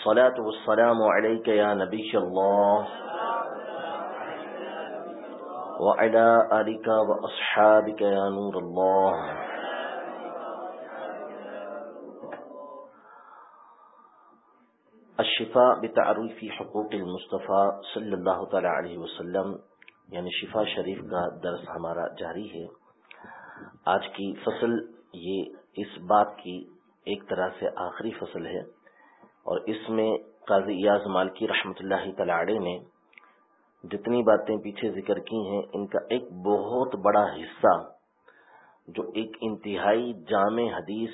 الصلاة والسلام عليك يا نبي الله. وعلى آلك وأصحابك يا نور الله. الشفاء بتعريف حقوق المصطفى صلی اللہ تعالی علیہ وسلم یعنی شفا شریف کا درس ہمارا جاری ہے۔ آج کی فصل یہ اس بات کی ایک طرح سے آخری فصل ہے۔ اور اس میں قاضی ایاز مالکی رحمت اللہ تلاڑے نے جتنی باتیں پیچھے ذکر کی ہیں، ان کا ایک بہت بڑا حصہ جو ایک انتہائی جامع حدیث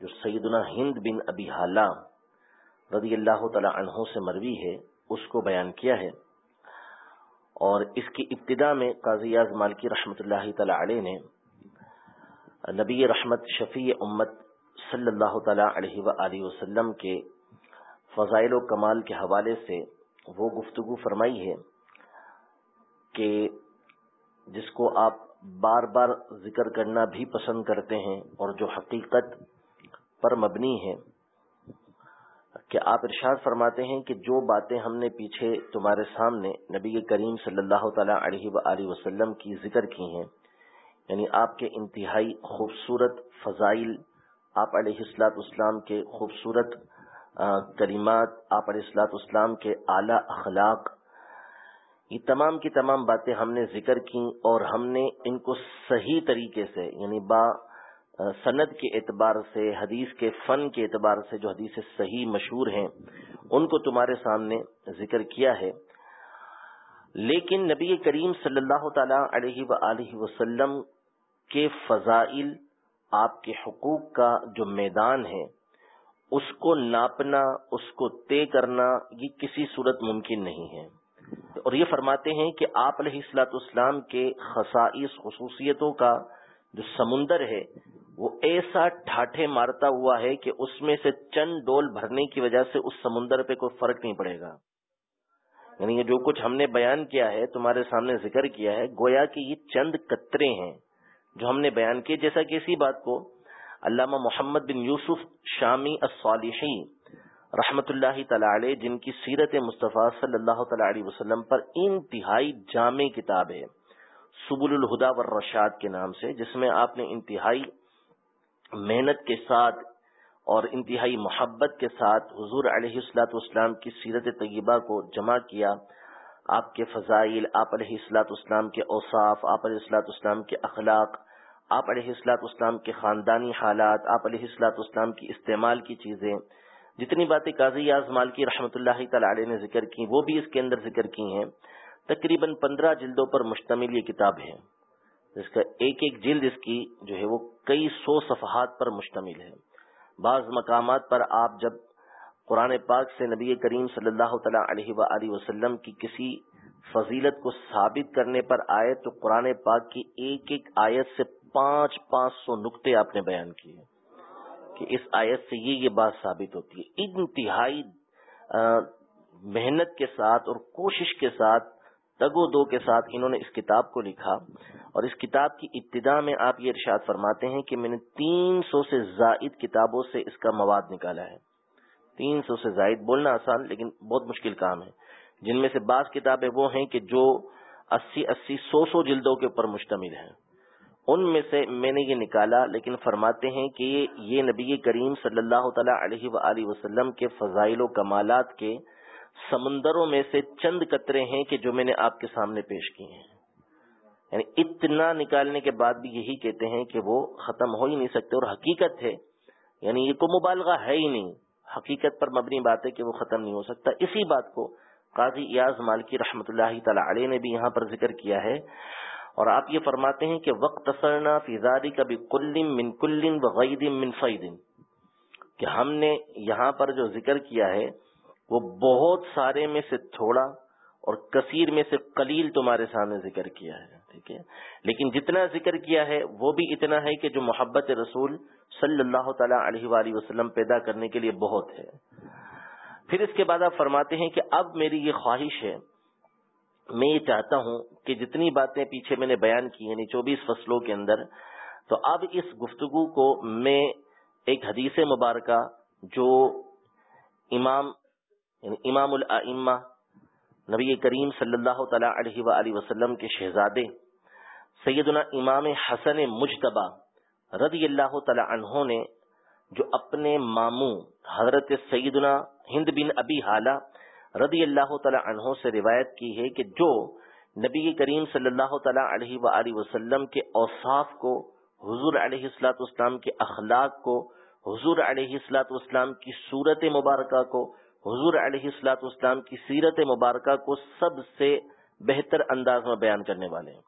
جو سیدنا ہند بن ابی حالہ رضی اللہ تعالی عنہ سے مروی ہے، اس کو بیان کیا ہے۔ اور اس کی ابتدا میں قاضی اعظم مالکی رحمۃ اللہ تعالی علیہ نے نبی رحمت شفیع امت صلی اللہ تعالی علیہ و وسلم کے فضائل و کمال کے حوالے سے وہ گفتگو فرمائی ہے کہ جس کو آپ بار بار ذکر کرنا بھی پسند کرتے ہیں اور جو حقیقت پر مبنی ہے، کہ آپ ارشاد فرماتے ہیں کہ جو باتیں ہم نے پیچھے تمہارے سامنے نبی کریم صلی اللہ تعالی علیہ و وسلم کی ذکر کی ہیں یعنی آپ کے انتہائی خوبصورت فضائل، آپ علیہ السلاط اسلام کے خوبصورت کریمات آپ علیہ السلاط اسلام کے اعلی اخلاق، یہ تمام کی تمام باتیں ہم نے ذکر کی اور ہم نے ان کو صحیح طریقے سے یعنی با سند کے اعتبار سے، حدیث کے فن کے اعتبار سے جو حدیث صحیح مشہور ہیں، ان کو تمہارے سامنے ذکر کیا ہے۔ لیکن نبی کریم صلی اللہ تعالی علیہ و وسلم کے فضائل آپ کے حقوق کا جو میدان ہے اس کو ناپنا، اس کو طے کرنا، یہ کسی صورت ممکن نہیں ہے۔ اور یہ فرماتے ہیں کہ آپ علیہ السلاط اسلام کے خصائص، خصوصیتوں کا جو سمندر ہے، وہ ایسا ٹھاٹھے مارتا ہوا ہے کہ اس میں سے چند ڈول بھرنے کی وجہ سے اس سمندر پہ کوئی فرق نہیں پڑے گا۔ یعنی یہ جو کچھ ہم نے بیان کیا ہے، تمہارے سامنے ذکر کیا ہے، گویا کہ یہ چند قطرے ہیں جو ہم نے بیان کیے، جیسا کہ اسی بات کو علامہ محمد بن یوسف شامی الصالحی رحمت اللہ تعالی جن کی سیرت مصطفیٰ صلی اللہ تعالی علیہ وسلم پر انتہائی جامع کتاب ہے، سبل الہدا والرشاد کے نام سے، جس میں آپ نے انتہائی محنت کے ساتھ اور انتہائی محبت کے ساتھ حضور علیہ السلاط اسلام کی سیرت طیبہ کو جمع کیا۔ آپ کے فضائل، آپ علیہ السلاط اسلام کے اوصاف، آپ علیہ السلاط اسلام کے اخلاق آپ علیہ السلاط اسلام کے خاندانی حالات، آپ علیہ السلاط اسلام کی استعمال کی چیزیں، جتنی باتیں قاضی اعظمال کی رحمۃ اللہ تعالی نے ذکر کی وہ بھی اس کے اندر ذکر کی ہیں۔ تقریباً پندرہ جلدوں پر مشتمل یہ کتاب ہے۔ جس کا ایک ایک جلد اس کی جو ہے وہ کئی سو صفحات پر مشتمل ہے۔ بعض مقامات پر آپ جب قرآن پاک سے نبی کریم صلی اللہ تعالی علیہ و وسلم کی کسی فضیلت کو ثابت کرنے پر آئے تو قرآن پاک کی ایک ایک آیت سے پانچ پانچ سو نقطے آپ نے بیان کیے کہ اس آیت سے یہ یہ بات ثابت ہوتی ہے۔ انتہائی محنت کے ساتھ اور کوشش کے ساتھ تگو دو کے ساتھ انہوں نے اس کتاب کو لکھا۔ اور اس کتاب کی ابتدا میں آپ یہ ارشاد فرماتے ہیں کہ میں نے تین سو سے زائد کتابوں سے اس کا مواد نکالا ہے۔ تین سو سے زائد بولنا آسان لیکن بہت مشکل کام ہے۔ جن میں سے بعض کتابیں وہ ہیں کہ جو اسی اسی سو سو جلدوں کے اوپر مشتمل ہیں۔ ان میں سے میں نے یہ نکالا، لیکن فرماتے ہیں کہ یہ نبی کریم صلی اللہ تعالی علیہ و وسلم کے فضائل و کمالات کے سمندروں میں سے چند قطرے ہیں کہ جو میں نے آپ کے سامنے پیش کیے ہیں۔ یعنی اتنا نکالنے کے بعد بھی یہی کہتے ہیں کہ وہ ختم ہو ہی نہیں سکتے اور حقیقت ہے۔ یعنی یہ کوئی مبالغہ ہے ہی نہیں۔ حقیقت پر مبنی بات ہے کہ وہ ختم نہیں ہو سکتا۔ اسی بات کو قاضی ایاز مالکی رحمت اللہ تعالی علیہ نے بھی یہاں پر ذکر کیا ہے۔ اور آپ یہ فرماتے ہیں کہ وقت اثرنا فضاری کا بھی کلم من کلن وغید من فیدن کہ ہم نے یہاں پر جو ذکر کیا ہے، وہ بہت سارے میں سے تھوڑا اور کثیر میں سے قلیل تمہارے سامنے ذکر کیا ہے، ٹھیک ہے؟ لیکن جتنا ذکر کیا ہے، وہ بھی اتنا ہے کہ جو محبت رسول صلی اللہ تعالی علیہ وآلہ وسلم پیدا کرنے کے لیے بہت ہے۔ پھر اس کے بعد آپ فرماتے ہیں کہ اب میری یہ خواہش ہے میں یہ چاہتا ہوں کہ جتنی باتیں پیچھے میں نے بیان کی یعنی چوبیس فصلوں کے اندر، تو اب اس گفتگو کو میں ایک حدیث مبارکہ جو امام یعنی امام الامہ نبی کریم صلی اللہ تعالی علیہ وآلہ وسلم کے شہزادے سیدنا امام حسن مجتبہ رضی اللہ تعالی عنہ نے، جو اپنے ماموں حضرت سیدنا ہند بن ابی حالہ رضی اللہ تعالی عنہ سے روایت کی ہے کہ جو نبی کریم صلی اللہ تعالی علیہ وآلہ وسلم کے اوصاف کو، حضور علیہ السلاۃ اسلام کے اخلاق کو، حضور علیہ السلاۃ اسلام کی صورت مبارکہ کو، حضور علیہ السلاۃ اسلام کی سیرت مبارکہ کو سب سے بہتر انداز میں بیان کرنے والے ہیں۔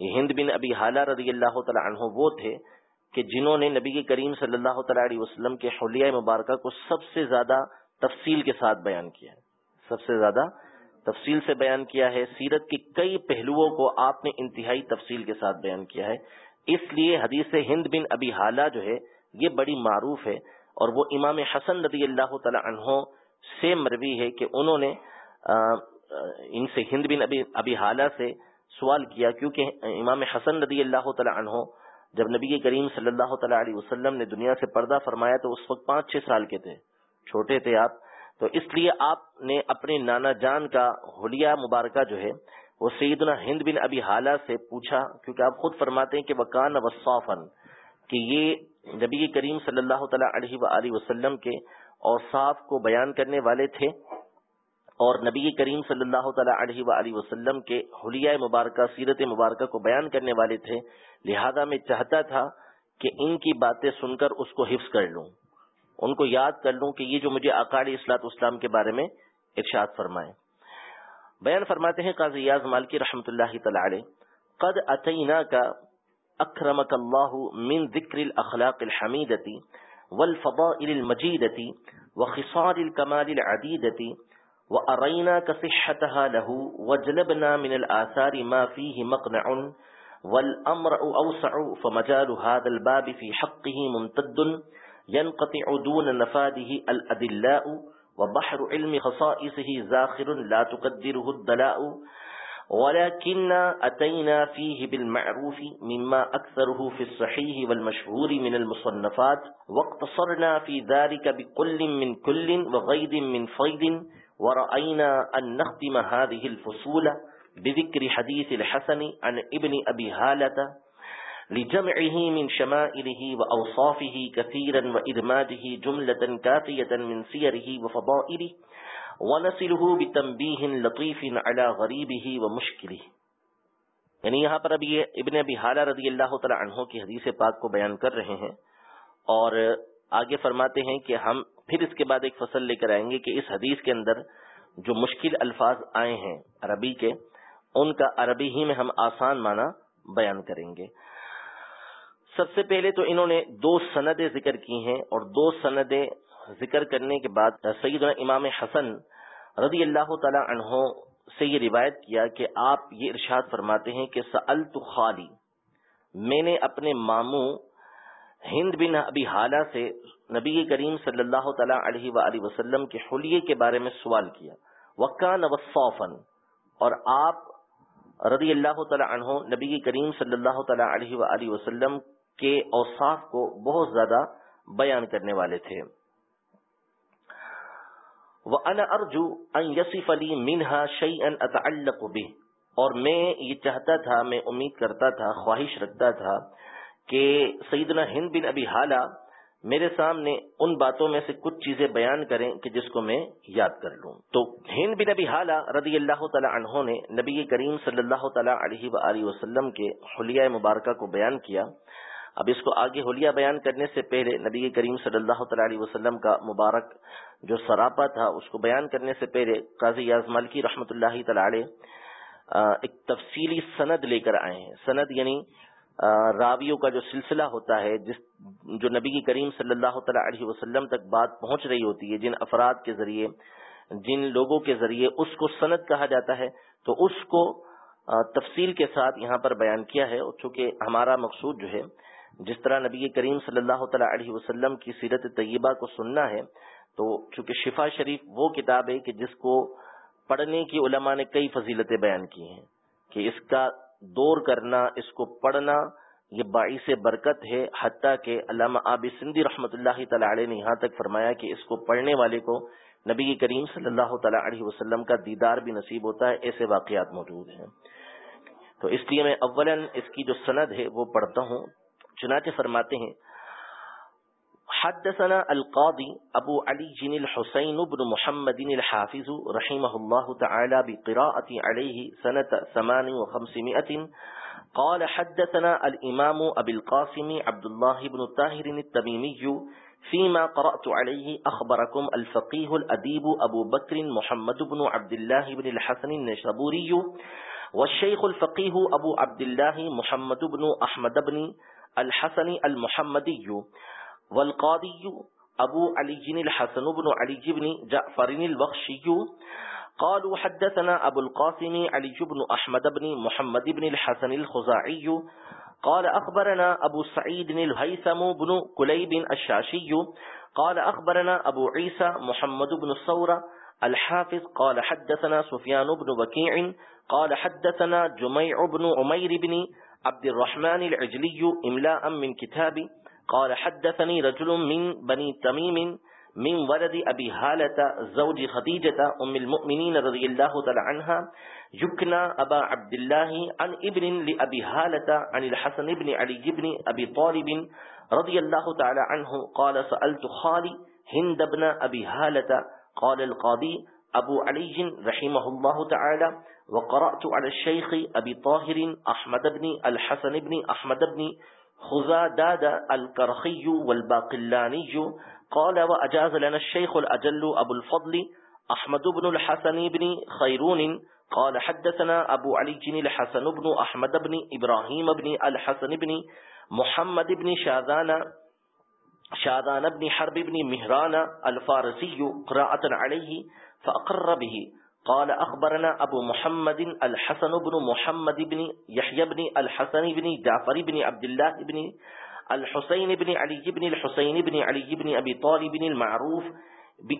یہ ہند بن ابی حالہ رضی اللہ تعالی عنہ وہ تھے کہ جنہوں نے نبی کریم صلی اللہ تعالی علیہ وسلم کے حلیہ مبارکہ کو سب سے زیادہ تفصیل کے ساتھ بیان کیا ہے۔ سب سے زیادہ تفصیل سے بیان کیا ہے۔ سیرت کے کئی پہلوؤں کو آپ نے انتہائی تفصیل کے ساتھ بیان کیا ہے۔ اس لیے حدیث ہند بن ابی حالہ جو ہے، یہ بڑی معروف ہے اور وہ امام حسن رضی اللہ تعالی عنہ سے مروی ہے کہ انہوں نے ان سے ہند بن ابی ابی حالہ سے سوال کیا۔ کیونکہ امام حسن رضی اللہ تعالی عنہ جب نبی کریم صلی اللہ تعالی علیہ وسلم نے دنیا سے پردہ فرمایا تو اس وقت پانچ چھ سال کے تھے۔ چھوٹے تھے آپ۔ تو اس لیے آپ نے اپنے نانا جان کا حلیہ مبارکہ جو ہے وہ سیدنا ہند بن ابی حالہ سے پوچھا، کیونکہ آپ خود فرماتے ہیں کہ وکان وصافن کہ یہ نبی کریم صلی اللہ تعالی علیہ وآلہ وسلم کے اوصاف کو بیان کرنے والے تھے اور نبی کریم صلی اللہ تعالی علیہ وآلہ وسلم کے حلیہ مبارکہ، سیرت مبارکہ کو بیان کرنے والے تھے۔ لہذا میں چاہتا تھا کہ ان کی باتیں سن کر اس کو حفظ کر لوں۔ ان کو یاد کر لوں کہ یہ جو مجھے اقاڑی اصلاط اسلام کے بارے میں ارشاد فرمائے۔ بیان فرماتے ہیں قاضی یاز مالکی رحمت اللہ تعالی قد اتینا کا اکرمک اللہ من ذکر الاخلاق الحمیدتی والفضائل المجیدتی وخصال الكمال العدیدتی وأريناك صحتها له وجلبنا من الآثار ما فيه مقنع والأمر أوسع فمجال هذا الباب في حقه ممتد ينقطع دون نفاده الأدلاء، وبحر علم خصائصه زاخر لا تقدره الدلاء. ولكن أتينا فيه بالمعروف مما أكثره في الصحيح والمشهور من المصنفات، واقتصرنا في ذلك بكل من كل وغيد من فيد ورأينا أن نختم هذه الفصول بذكر حديث الحسن عن ابن أبي هالة لجمعه من شمائله وأوصافه كثيرا وإدماجه جملة كافية من سيره وفضائله ونسله بتنبيه لطيف على غريبه ومشكله. یعنی یہاں پر اب یہ ابن ابی حالہ رضی اللہ تعالی عنہ کی حدیث پاک کو بیان کر رہے ہیں اور آگے فرماتے ہیں کہ ہم پھر اس کے بعد ایک فصل لے کر آئیں گے کہ اس حدیث کے اندر جو مشکل الفاظ آئے ہیں عربی کے، ان کا عربی ہی میں ہم آسان معنی بیان کریں گے۔ سب سے پہلے تو انہوں نے دو سندیں ذکر کی ہیں اور دو سندیں ذکر کرنے کے بعد سیدنا امام حسن رضی اللہ تعالی عنہ سے یہ روایت کیا کہ آپ یہ ارشاد فرماتے ہیں کہ سألت خالی، میں نے اپنے ماموں ہند بن ابی حالہ سے نبی کریم صلی اللہ تعالی علیہ وآلہ وسلم کے حلیے کے بارے میں سوال کیا۔ وکان وصافن اور آپ رضی اللہ تعالی عنہ نبی کریم صلی اللہ تعالی علیہ وآلہ وسلم کے اوصاف کو بہت زیادہ بیان کرنے والے تھے۔ وَأَنَا أَرْجُو أَن يَصِفَ لِي مِنْهَا شَيْئًا أَتَعَلَّقُ بِهِ۔ اور میں یہ چاہتا تھا، میں امید کرتا تھا، خواہش رکھتا تھا کہ سیدنا ہند بن ابی حالہ میرے سامنے ان باتوں میں سے کچھ چیزیں بیان کریں کہ جس کو میں یاد کر لوں۔ تو ہند بن ابی حالہ رضی اللہ تعالی عنہ نے نبی کریم صلی اللہ تعالی علیہ وآلہ وسلم کے حلیہ مبارکہ کو بیان کیا۔ اب اس کو آگے حلیہ بیان کرنے سے پہلے نبی کریم صلی اللہ تعالی علیہ وسلم کا مبارک جو سراپا تھا، اس کو بیان کرنے سے پہلے قاضی یاز مالکی رحمۃ اللہ تعالی ایک تفصیلی سند لے کر آئے ہیں۔ سند یعنی راویوں کا جو سلسلہ ہوتا ہے، جس جو نبی کریم صلی اللہ تعالی علیہ وسلم تک بات پہنچ رہی ہوتی ہے، جن افراد کے ذریعے، جن لوگوں کے ذریعے اس کو سند کہا جاتا ہے، تو اس کو تفصیل کے ساتھ یہاں پر بیان کیا ہے۔ چونکہ ہمارا مقصود جو ہے جس طرح نبی کریم صلی اللہ تعالی علیہ وسلم کی سیرت طیبہ کو سننا ہے، تو چونکہ شفا شریف وہ کتاب ہے کہ جس کو پڑھنے کی علماء نے کئی فضیلتیں بیان کی ہیں کہ اس کا دور کرنا، اس کو پڑھنا یہ باعث برکت ہے، حتیٰ کہ علامہ آب سندھی رحمۃ اللہ تعالی نے یہاں تک فرمایا کہ اس کو پڑھنے والے کو نبی کریم صلی اللہ تعالی علیہ وسلم کا دیدار بھی نصیب ہوتا ہے، ایسے واقعات موجود ہیں۔ تو اس لیے میں اولا اس کی جو سند ہے وہ پڑھتا ہوں۔ چنانچہ فرماتے ہیں، حدثنا القاضي ابو علي جن الحسين بن محمد الحافظ رحمه الله تعالى بقراءة عليه سنة ثمان وخمسمائة قال حدثنا الامام ابي القاسم عبد الله بن طاهر التميمي فيما قرأت عليه اخبركم الفقيه الاديب ابو بكر محمد بن عبد الله بن الحسن النشابوري والشيخ الفقيه ابو عبد الله محمد بن احمد بن الحسن المحمدي والقاضي ابو علي الحسن بن علي بن جعفر البخشي قالوا حدثنا ابو القاسم علي بن احمد بن محمد بن الحسن الخزاعي قال اخبرنا ابو سعيد الهيثم بن كليب الشاشي قال اخبرنا ابو عيسى محمد بن الثورة الحافظ قال حدثنا سفيان بن بكيع قال حدثنا جميع بن عمير بن عبد الرحمن العجلي املاء من كتاب قال حدثني رجل من بني تميم من ولد أبي هالة زوج خديجة أم المؤمنين رضي الله تعالى عنها، يكنى أبا عبد الله عن ابن لأبي هالة عن الحسن بن علي بن أبي طالب رضي الله تعالى عنه، قال سألت خالي هند بن أبي هالة، قال القاضي أبو علي رحمه الله تعالى وقرأت على الشيخ أبي طاهر أحمد بن الحسن بن أحمد بن خزاداد الكرخي والباقلاني قال وأجاز لنا الشيخ الأجل أبو الفضل أحمد بن الحسن بن خيرون قال حدثنا أبو علي جن الحسن بن أحمد بن إبراهيم بن الحسن بن محمد بن شاذان شاذان بن حرب بن مهران الفارسي قراءة عليه فأقر به قال أخبرنا أبو محمد الحسن بن محمد بن يحيى بن الحسن بن جعفر بن عبد الله بن الحسين بن علي بن الحسين بن علي بن أبي طالب المعروف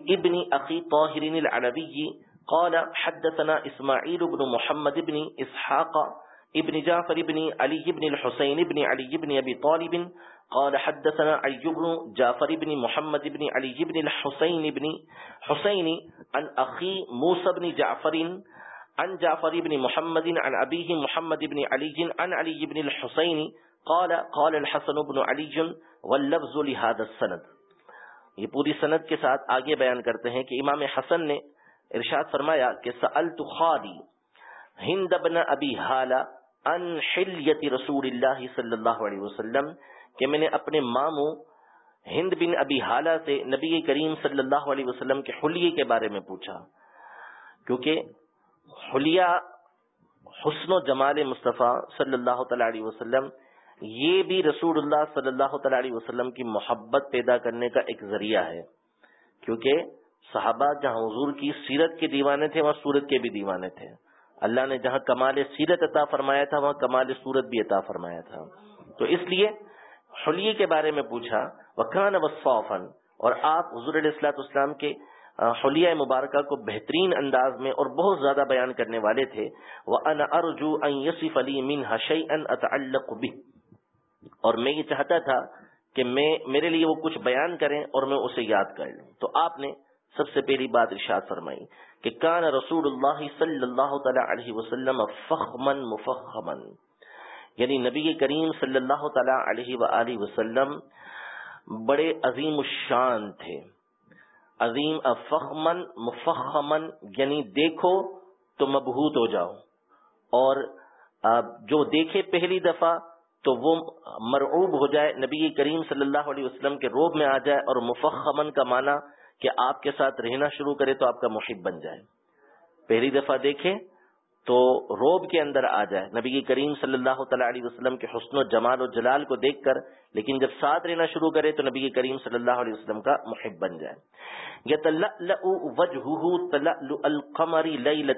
بابن أخي طاهر العلبي قال حدثنا إسماعيل بن محمد بن إسحاق ابن جعفر بن علي بن الحسين بن علي بن أبي طالب قال حدثنا علي بن جعفر بن محمد بن علي بن الحسين بن حسين عن أخي موسى بن جعفر عن جعفر بن محمد عن أبيه محمد بن علي عن علي بن الحسين قال قال الحسن بن علي واللفظ لهذا السند. یہ پوری سند کے ساتھ آگے بیان کرتے ہیں کہ امام حسن نے ارشاد فرمایا کہ سألت خالي ہند بن ابی حالا ان حلیت رسول اللہ صلی اللہ علیہ وسلم کہ میں نے اپنے ماموں ہند بن ابی حالہ سے نبی کریم صلی اللہ علیہ وسلم کے حلیے کے بارے میں پوچھا، کیونکہ حلیہ حسن و جمال مصطفیٰ صلی اللہ تعالی علیہ وسلم یہ بھی رسول اللہ صلی اللہ تعالی علیہ وسلم کی محبت پیدا کرنے کا ایک ذریعہ ہے۔ کیونکہ صحابہ جہاں حضور کی سیرت کے دیوانے تھے، وہاں سورت کے بھی دیوانے تھے۔ اللہ نے جہاں کمال سیرت عطا فرمایا تھا، وہاں کمال سورت بھی عطا فرمایا تھا۔ تو اس لیے حلیے کے بارے میں پوچھا وکان وصفن اور آپ حضور علیہ السلاط اسلام کے حلیہ مبارکہ کو بہترین انداز میں اور بہت زیادہ بیان کرنے والے تھے وہ ان ارجو ان یسف علی من حشی ان اتعلق اور میں یہ چاہتا تھا کہ میں، میرے لیے وہ کچھ بیان کریں اور میں اسے یاد کر لوں۔ تو آپ نے سب سے پہلی بات ارشاد فرمائی کہ کان رسول اللہ صلی اللہ تعالی علیہ وسلم فخمن مفخمن یعنی نبی کریم صلی اللہ تعالی علیہ وآلہ وسلم بڑے عظیم الشان تھے۔ عظیم فخمن مفخمن یعنی دیکھو تو مبہوت ہو جاؤ۔ اور جو دیکھے پہلی دفعہ تو وہ مرعوب ہو جائے، نبی کریم صلی اللہ علیہ وسلم کے روب میں آ جائے اور مفخمن کا معنی کہ آپ کے ساتھ رہنا شروع کرے تو آپ کا محب بن جائے۔ پہلی دفعہ دیکھے تو روب کے اندر آ جائے۔ نبی کریم صلی اللہ تعالی علیہ وسلم کے حسن و جمال و جلال کو دیکھ کر، لیکن جب ساتھ رہنا شروع کرے تو نبی کریم صلی اللہ علیہ وسلم کا محب بن جائے۔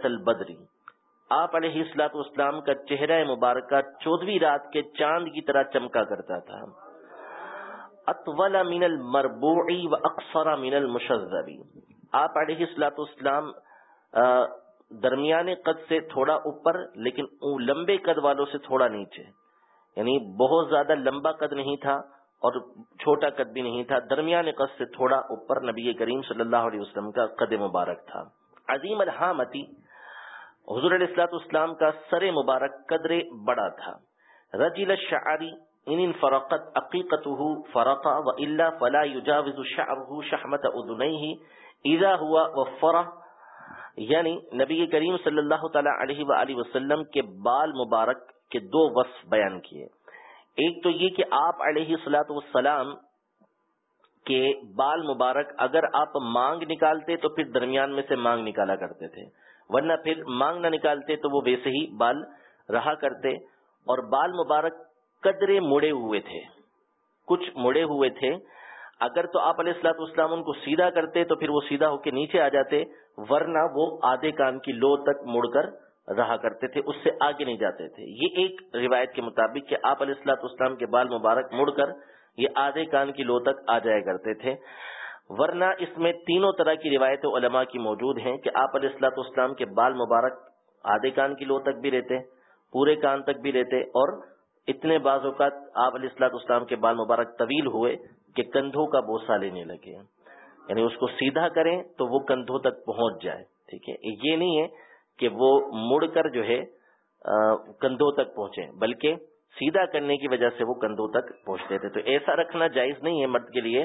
البدری آپ علیہ السلاط اسلام کا چہرہ مبارکہ چودویں رات کے چاند کی طرح چمکا کرتا تھا۔ اطول من المربوعی و اکثر من المشذبی آپ علیہ السلاط اسلام درمیانے قد سے تھوڑا اوپر، لیکن لمبے قد والوں سے تھوڑا نیچے۔ یعنی بہت زیادہ لمبا قد نہیں تھا اور چھوٹا قد بھی نہیں تھا، درمیان قد سے تھوڑا اوپر نبی کریم صلی اللہ علیہ وسلم کا قد مبارک تھا۔ عظیم الحامتی، حضور علیہ السلاط اسلام کا سر مبارک قدر بڑا تھا۔ رجیل الشعری ان فرقت عقیقته فرقا و الا فلا يجاوز شعره شحمت اذنيه اذا هو وفره یعنی نبی کریم صلی اللہ تعالی علیہ وآلہ وسلم کے بال مبارک کے دو وصف بیان کیے۔ ایک تو یہ کہ آپ علیہ السلاۃ والسلام کے بال مبارک اگر آپ مانگ نکالتے تو پھر درمیان میں سے مانگ نکالا کرتے تھے، ورنہ پھر مانگ نہ نکالتے تو وہ ویسے ہی بال رہا کرتے اور بال مبارک قدرے مڑے ہوئے تھے۔ کچھ مڑے ہوئے تھے۔ اگر تو آپ علیہ السلاط اسلام ان کو سیدھا کرتے تو پھر وہ سیدھا ہو کے نیچے آ جاتے۔ ورنہ وہ آدھے کان کی لو تک مڑ کر رہا کرتے تھے، اس سے آگے نہیں جاتے تھے۔ یہ ایک روایت کے مطابق کہ آپ علیہ السلاط اسلام کے بال مبارک مڑ کر یہ آدھے کان کی لو تک آ جایا کرتے تھے۔ ورنہ اس میں تینوں طرح کی روایت علماء کی موجود ہیں کہ آپ علیہ السلاط اسلام کے بال مبارک آدھے کان کی لو تک بھی رہتے، پورے کان تک بھی رہتے، اور اتنے بعض اوقات آپ علیہ السلاط اسلام کے بال مبارک طویل ہوئے کہ کندھوں کا بوسا لینے لگے۔ یعنی اس کو سیدھا کریں تو وہ کندھوں تک پہنچ جائے، ٹھیک ہے؟ یہ نہیں ہے کہ وہ مڑ کر جو ہے کندھوں تک پہنچے، بلکہ سیدھا کرنے کی وجہ سے وہ کندھوں تک پہنچتے تھے۔ تو ایسا رکھنا جائز نہیں ہے مرد کے لیے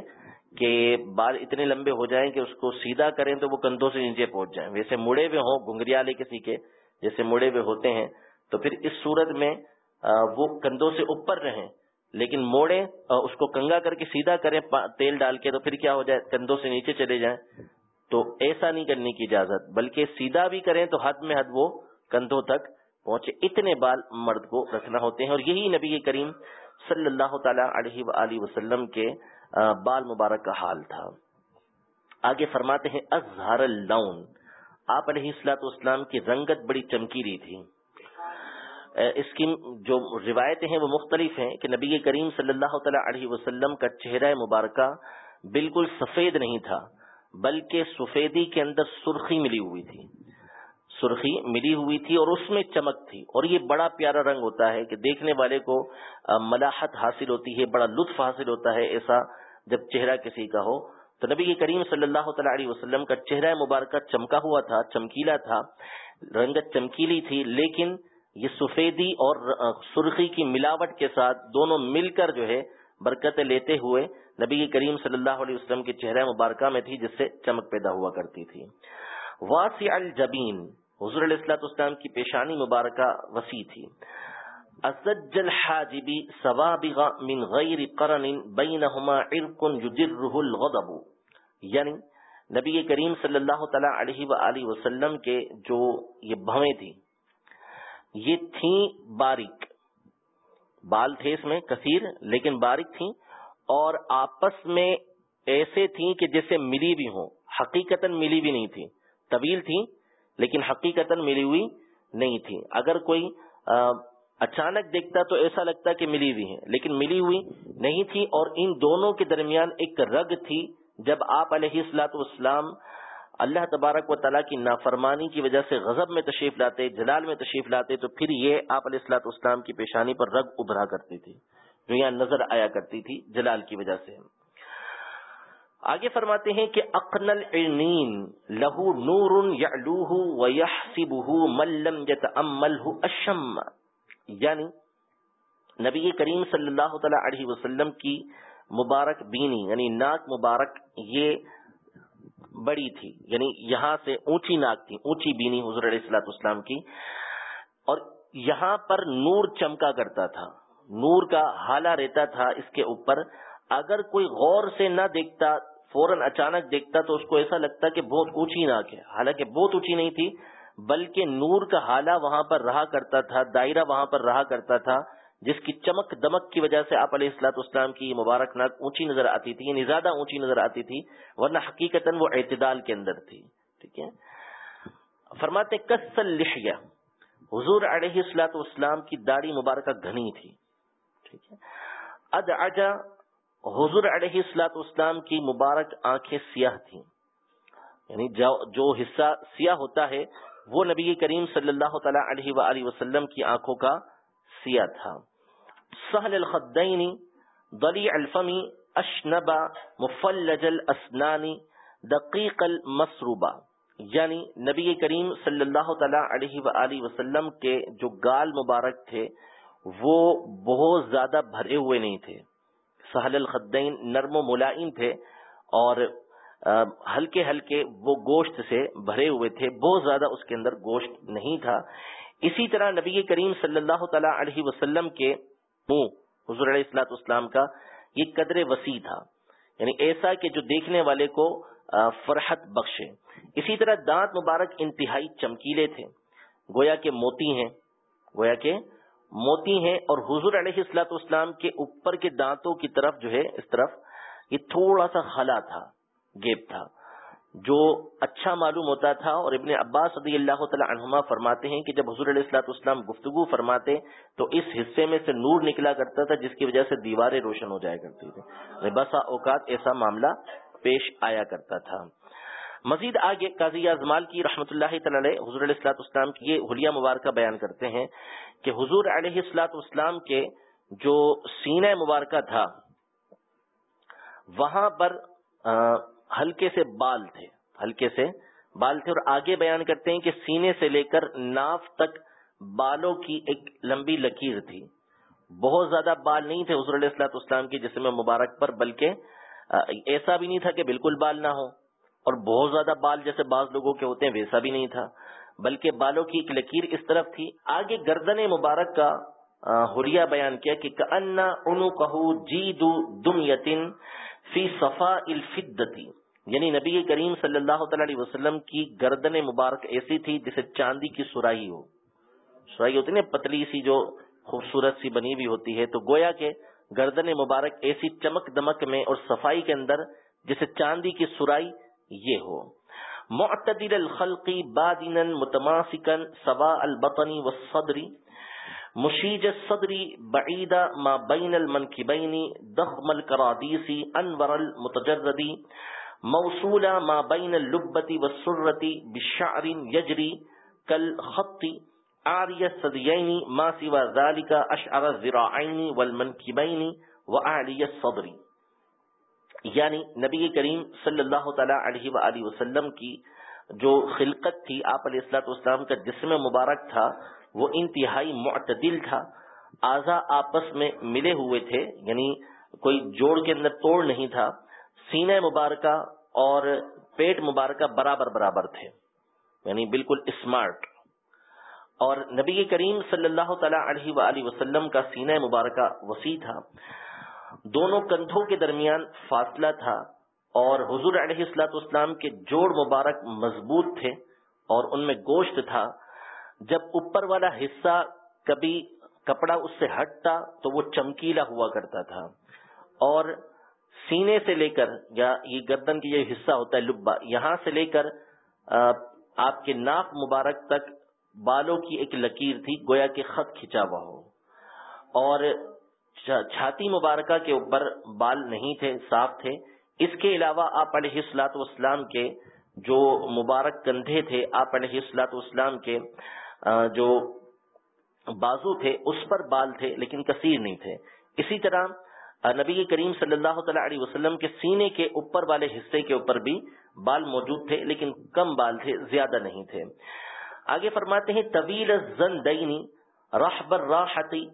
کہ بال اتنے لمبے ہو جائیں کہ اس کو سیدھا کریں تو وہ کندھوں سے نیچے پہنچ جائیں۔ ویسے مڑے ہوئے ہوں گنگریالے کسی کے جیسے مڑے ہوئے ہوتے ہیں، تو پھر اس صورت میں وہ کندھوں سے اوپر رہیں۔ لیکن موڑے اس کو کنگا کر کے سیدھا کریں تیل ڈال کے تو پھر کیا ہو جائے؟ کندھوں سے نیچے چلے جائیں۔ تو ایسا نہیں کرنے کی اجازت، بلکہ سیدھا بھی کریں تو حد میں حد وہ کندھوں تک پہنچے۔ اتنے بال مرد کو رکھنا ہوتے ہیں اور یہی نبی کریم صلی اللہ تعالی علیہ وآلہ وسلم کے بال مبارک کا حال تھا۔ آگے فرماتے ہیں، اظہار اللون۔ آپ علیہ السلاط اسلام کی رنگت بڑی چمکیلی تھی۔ اس کی جو روایتیں ہیں وہ مختلف ہیں کہ نبی کریم صلی اللہ تعالی علیہ وسلم کا چہرہ مبارکہ بالکل سفید نہیں تھا، بلکہ سفیدی کے اندر سرخی ملی ہوئی تھی۔ سرخی ملی ہوئی تھی اور اس میں چمک تھی۔ اور یہ بڑا پیارا رنگ ہوتا ہے کہ دیکھنے والے کو ملاحت حاصل ہوتی ہے، بڑا لطف حاصل ہوتا ہے ایسا جب چہرہ کسی کا ہو۔ تو نبی کریم صلی اللہ تعالی علیہ وسلم کا چہرہ مبارکہ چمکا ہوا تھا، چمکیلا تھا، رنگت چمکیلی تھی، لیکن یہ سفیدی اور سرخی کی ملاوٹ کے ساتھ دونوں مل کر جو ہے برکتیں لیتے ہوئے نبی کریم صلی اللہ علیہ وسلم کے چہرہ مبارکہ میں تھی، جس سے چمک پیدا ہوا کرتی تھی۔ واسع الجبین، حضور علیہ السلاۃ اسلام کی پیشانی مبارکہ وسیع تھی۔ اسج الحاجبی سوابغ من غیر قرن بینہما عرق یجرہ الغضب۔ یعنی نبی کریم صلی اللہ تعالی علیہ وآلہ وسلم کے جو یہ بھویں تھی یہ تھیں باریک۔ بال تھے اس میں کثیر، لیکن باریک تھیں۔ اور آپس میں ایسے تھیں کہ جیسے ملی بھی ہوں۔ حقیقت ملی بھی نہیں تھی طویل تھیں، لیکن حقیقت ملی ہوئی نہیں تھی اگر کوئی اچانک دیکھتا تو ایسا لگتا کہ ملی ہوئی ہیں، لیکن ملی ہوئی نہیں تھی۔ اور ان دونوں کے درمیان ایک رگ تھی۔ جب آپ علیہ السلاط والسلام اللہ تبارک و تعالیٰ کی نافرمانی کی وجہ سے غضب میں تشریف لاتے، جلال میں تشریف لاتے، تو پھر یہ آپ علیہ السلاط اسلام کی پیشانی پر رگ ابھرا کرتی تھی، جو یہاں نظر آیا کرتی تھی جلال کی وجہ سے۔ آگے فرماتے ہیں کہ اقن العنین لہو نور یعلوہ ویحسبہ من لم یتعملہ اشم یعنی نبی کریم صلی اللہ تعالی علیہ وسلم کی مبارک بینی یعنی ناک مبارک، یہ بڑی تھی یعنی یہاں سے اونچی ناک تھی، اونچی بینی حضور علیہ السلاط اسلام کی۔ اور یہاں پر نور چمکا کرتا تھا، نور کا حالہ رہتا تھا اس کے اوپر۔ اگر کوئی غور سے نہ دیکھتا، فوراً اچانک دیکھتا تو اس کو ایسا لگتا کہ بہت اونچی ناک ہے۔ حالانکہ بہت اونچی نہیں تھی، بلکہ نور کا حالہ وہاں پر رہا کرتا تھا، دائرہ وہاں پر رہا کرتا تھا۔ جس کی چمک دمک کی وجہ سے آپ علیہ السلاط اسلام کی مبارک ناک اونچی نظر آتی تھی یعنی زیادہ اونچی نظر آتی تھی، ورنہ حقیقت وہ اعتدال کے اندر تھی، ٹھیک ہے؟ فرماتے کسل لحیہ حضور علیہ السلاط اسلام کی داڑھی مبارکہ گھنی تھی، ٹھیک ہے؟ اد اجا حضور علیہ السلاط اسلام کی مبارک آنکھیں سیاہ تھیں یعنی جو حصہ سیاہ ہوتا ہے، وہ نبی کریم صلی اللہ تعالی علیہ وآلہ وسلم کی آنکھوں کا سیاہ تھا۔ سہل الخدین، ضلیع الفمی اشنبا مفلج الاسنانی دقیق المسروبہ یعنی نبی کریم صلی اللہ تعالی علیہ وآلہ وسلم کے جو گال مبارک تھے، وہ بہت زیادہ بھرے ہوئے نہیں تھے۔ سہل الخدین نرم و ملائم تھے اور ہلکے ہلکے وہ گوشت سے بھرے ہوئے تھے۔ بہت زیادہ اس کے اندر گوشت نہیں تھا۔ اسی طرح نبی کریم صلی اللہ تعالی علیہ وسلم کے منہ، حضور علیہ السلاط اسلام کا یہ قدر وسیع تھا۔ یعنی ایسا کہ جو دیکھنے والے کو فرحت بخشے۔ اسی طرح دانت مبارک انتہائی چمکیلے تھے۔ گویا کے موتی ہیں۔ گویا کے موتی ہیں۔ اور حضور علیہ السلاط اسلام کے اوپر کے دانتوں کی طرف جو ہے، اس طرف یہ تھوڑا سا خلا تھا گیپ تھا۔ جو اچھا معلوم ہوتا تھا اور ابن عباس رضی اللہ تعالی عنہما فرماتے ہیں کہ جب حضور علیہ السلاط اسلام گفتگو فرماتے تو اس حصے میں سے نور نکلا کرتا تھا جس کی وجہ سے دیواریں روشن ہو جایا کرتی تھی۔ بسا اوقات ایسا معاملہ پیش آیا کرتا تھا۔ مزید آگے قاضی اعظمال کی رحمت اللہ تعالی حضور علیہ السلاط اسلام کی یہ حلیہ مبارکہ بیان کرتے ہیں کہ حضور علیہ السلاط اسلام کے جو سینہ مبارکہ تھا، وہاں پر ہلکے سے بال تھے، ہلکے سے بال تھے اور آگے بیان کرتے ہیں کہ سینے سے لے کر ناف تک بالوں کی ایک لمبی لکیر تھی۔ بہت زیادہ بال نہیں تھے حضور علیہ السلاط اسلام کی جسم مبارک پر، بلکہ ایسا بھی نہیں تھا کہ بالکل بال نہ ہو۔ اور بہت زیادہ بال جیسے بعض لوگوں کے ہوتے ہیں ویسا بھی نہیں تھا، بلکہ بالوں کی ایک لکیر اس طرف تھی۔ آگے گردن مبارک کا ہوریا بیان کیا کہ انو کہ جی دم یتن فی صفا الفدتی یعنی نبی کریم صلی اللہ تعالی علیہ وسلم کی گردن مبارک ایسی تھی جسے چاندی کی سرائی ہو۔ سرائی ہوتی نا پتلی سی جو خوبصورت سی بنی ہوئی ہوتی ہے، تو گویا کے گردن مبارک ایسی چمک دمک میں اور صفائی کے اندر جسے چاندی کی سرائی یہ ہو۔ معتدل الخلقی بادنا متماسکا سوا البطنی والصدری مشیج الصدری بعیدہ ما بین المنکبین دخم الکرادیسی انور المتجردی موصولہ ما بین اللبتی والسرتی بشعر یجری کالخط آری الصدیین، ما سوا ذالک اشعر الزراعین والمنکبین وآلی الصدری۔ یعنی نبی کریم صلی اللہ تعالی علیہ وآلہ وسلم کی جو خلقت تھی، آپ علیہ السلام کا جسم مبارک تھا وہ انتہائی معتدل تھا، آزا آپس میں ملے ہوئے تھے یعنی کوئی جوڑ کے اندر توڑ نہیں تھا، سینہ مبارکہ اور پیٹ مبارکہ برابر برابر تھے یعنی بالکل اسمارٹ اور نبی کریم صلی اللہ تعالی علیہ وآلہ وسلم کا سینہ مبارکہ وسیع تھا۔ دونوں کندھوں کے درمیان فاصلہ تھا اور حضور علیہ السلاط اسلام کے جوڑ مبارک مضبوط تھے اور ان میں گوشت تھا۔ جب اوپر والا حصہ کبھی کپڑا اس سے ہٹتا تو وہ چمکیلا ہوا کرتا تھا اور سینے سے لے کر، یا یہ گردن کی یہ حصہ ہوتا ہے لبا، یہاں سے لے کر آپ کے ناک مبارک تک بالوں کی ایک لکیر تھی، گویا کے خط کھچا ہوا ہو۔ اور چھاتی مبارکہ کے اوپر بال نہیں تھے، صاف تھے۔ اس کے علاوہ آپ علیہ السلاط والسلام کے جو مبارک کندھے تھے، آپ علیہ السلاط والسلام کے جو بازو تھے، اس پر بال تھے، لیکن کثیر نہیں تھے۔ اسی طرح نبی کریم صلی اللہ تعالی علیہ وسلم کے سینے کے اوپر والے حصے کے اوپر بھی بال موجود تھے، لیکن کم بال تھے، زیادہ نہیں تھے۔ آگے فرماتے ہیں، طویل الزندین رحبر راحتی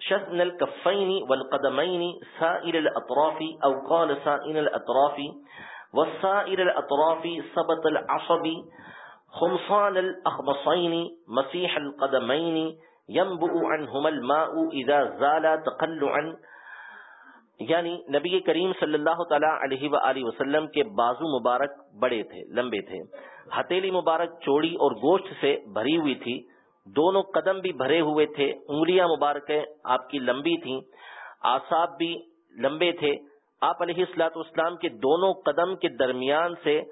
شسن الكفین والقدمین سائر الاطراف او قال سائر الاطراف والسائر الاطراف سبت العصبی خمصان الاخبصین مسیح القدمین ينبؤ عنهما الماء اذا زال تقلعا. یعنی نبی کریم صلی اللہ تعالی علیہ وآلہ وسلم کے بازو مبارک بڑے تھے، لمبے تھے۔ ہتیلی مبارک چوڑی اور گوشت سے بھری ہوئی تھی۔ دونوں قدم بھی بھرے ہوئے تھے، انگلیاں مبارک آپ کی لمبی تھیں۔ آساب بھی لمبے تھے۔ آپ علیہ السلاط اسلام کے دونوں قدم کے درمیان سے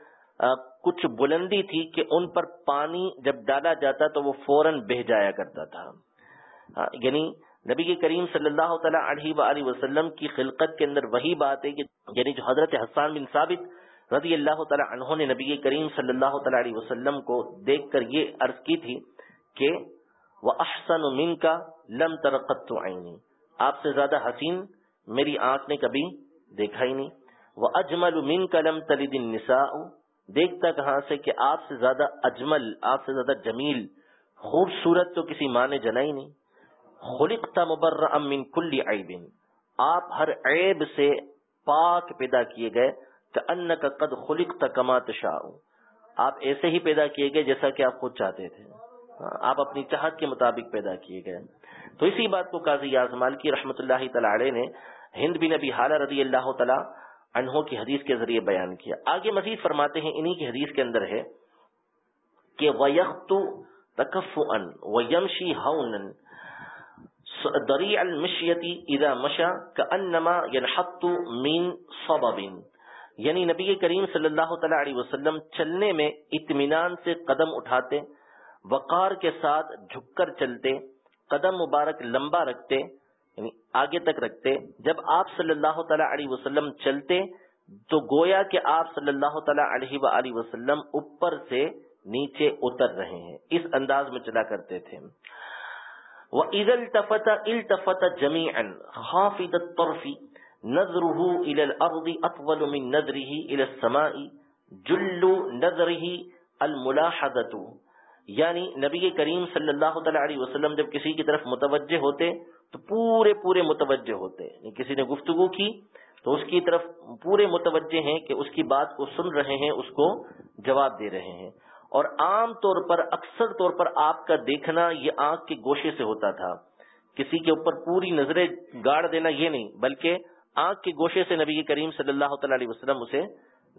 کچھ بلندی تھی کہ ان پر پانی جب ڈالا جاتا تو وہ فوراً بہ جایا کرتا تھا۔ ہاں، یعنی نبی کریم صلی اللہ تعالیٰ علیہ وآلہ وسلم کی خلقت کے اندر وہی بات ہے کہ یعنی جو حضرت حسان بن ثابت رضی اللہ تعالیٰ عنہ نے نبی کریم صلی اللہ تعالیٰ علیہ وسلم کو دیکھ کر یہ عرض کی تھی کہ وہ احسن من کا لم ترقت آئینی آپ سے زیادہ حسین میری آنکھ نے کبھی دیکھا ہی نہیں۔ وہ اجمل من کا لم تلد النساء دیکھتا کہاں سے کہ آپ سے زیادہ اجمل، آپ سے زیادہ جمیل، خوبصورت تو کسی ماں نے جنا ہی نہیں۔ خلقتا مبرا من کل عیب۔ آپ ہر عیب سے پاک پیدا کیے گئے کہ ان کا قد خلقتا کما تشاء۔ آپ ایسے ہی پیدا کیے گئے جیسا کہ آپ خود چاہتے تھے۔ ہاں، آپ اپنی چاہت کے مطابق پیدا کیے گئے۔ تو اسی بات کو قاضی اعظمال کی رحمت اللہ تعالی نے ہند بن ابی حالہ رضی اللہ تعالی انہوں کی حدیث کے ذریعے بیان کیا۔ آگے مزید فرماتے ہیں، انہی کی حدیث کے اندر ہے کہ وَيَخْتُ تَكَفُّعًا وَيَمْشِي هَوْنًا دَرِيعَ الْمِشْيَةِ اِذَا مَشَا كَأَنَّمَا يَنْحَطُ مِن صَبَبٍ۔ یعنی نبی کریم صلی اللہ تعالی علیہ وسلم چلنے میں اطمینان سے قدم اٹھاتے، وقار کے ساتھ جھک کر چلتے، قدم مبارک لمبا رکھتے یعنی آگے تک رکھتے، جب آپ صلی اللہ تعالی علیہ وسلم چلتے، تو گویا کہ آپ صلی اللہ تعالی علیہ وآلہ وسلم اوپر سے نیچے اتر رہے ہیں، اس انداز میں چلا کرتے تھے۔ وَإِذَا الْتَفَتَ الْتَفَتَ جَمِيعًا خَافِدَ الطَّرْفِ، نَظْرُهُ إِلَى الْأَرْضِ أَطْوَلُ مِن نَظْرِهِ إِلَى السَّمَاءِ، جُلُّ نَظْرِهِ الْمُلَاحَدَةُ یعنی نبی کریم صلی اللہ تعالی علیہ وسلم جب کسی کی طرف متوجہ ہوتے تو پورے پورے متوجہ ہوتے ہیں۔ یعنی کسی نے گفتگو کی تو اس کی طرف پورے متوجہ ہیں کہ اس کی بات کو سن رہے ہیں، اس کو جواب دے رہے ہیں۔ اور عام طور پر، اکثر طور پر آپ کا دیکھنا یہ آنکھ کے گوشے سے ہوتا تھا۔ کسی کے اوپر پوری نظریں گاڑ دینا یہ نہیں، بلکہ آنکھ کے گوشے سے نبی کریم صلی اللہ تعالی علیہ وسلم اسے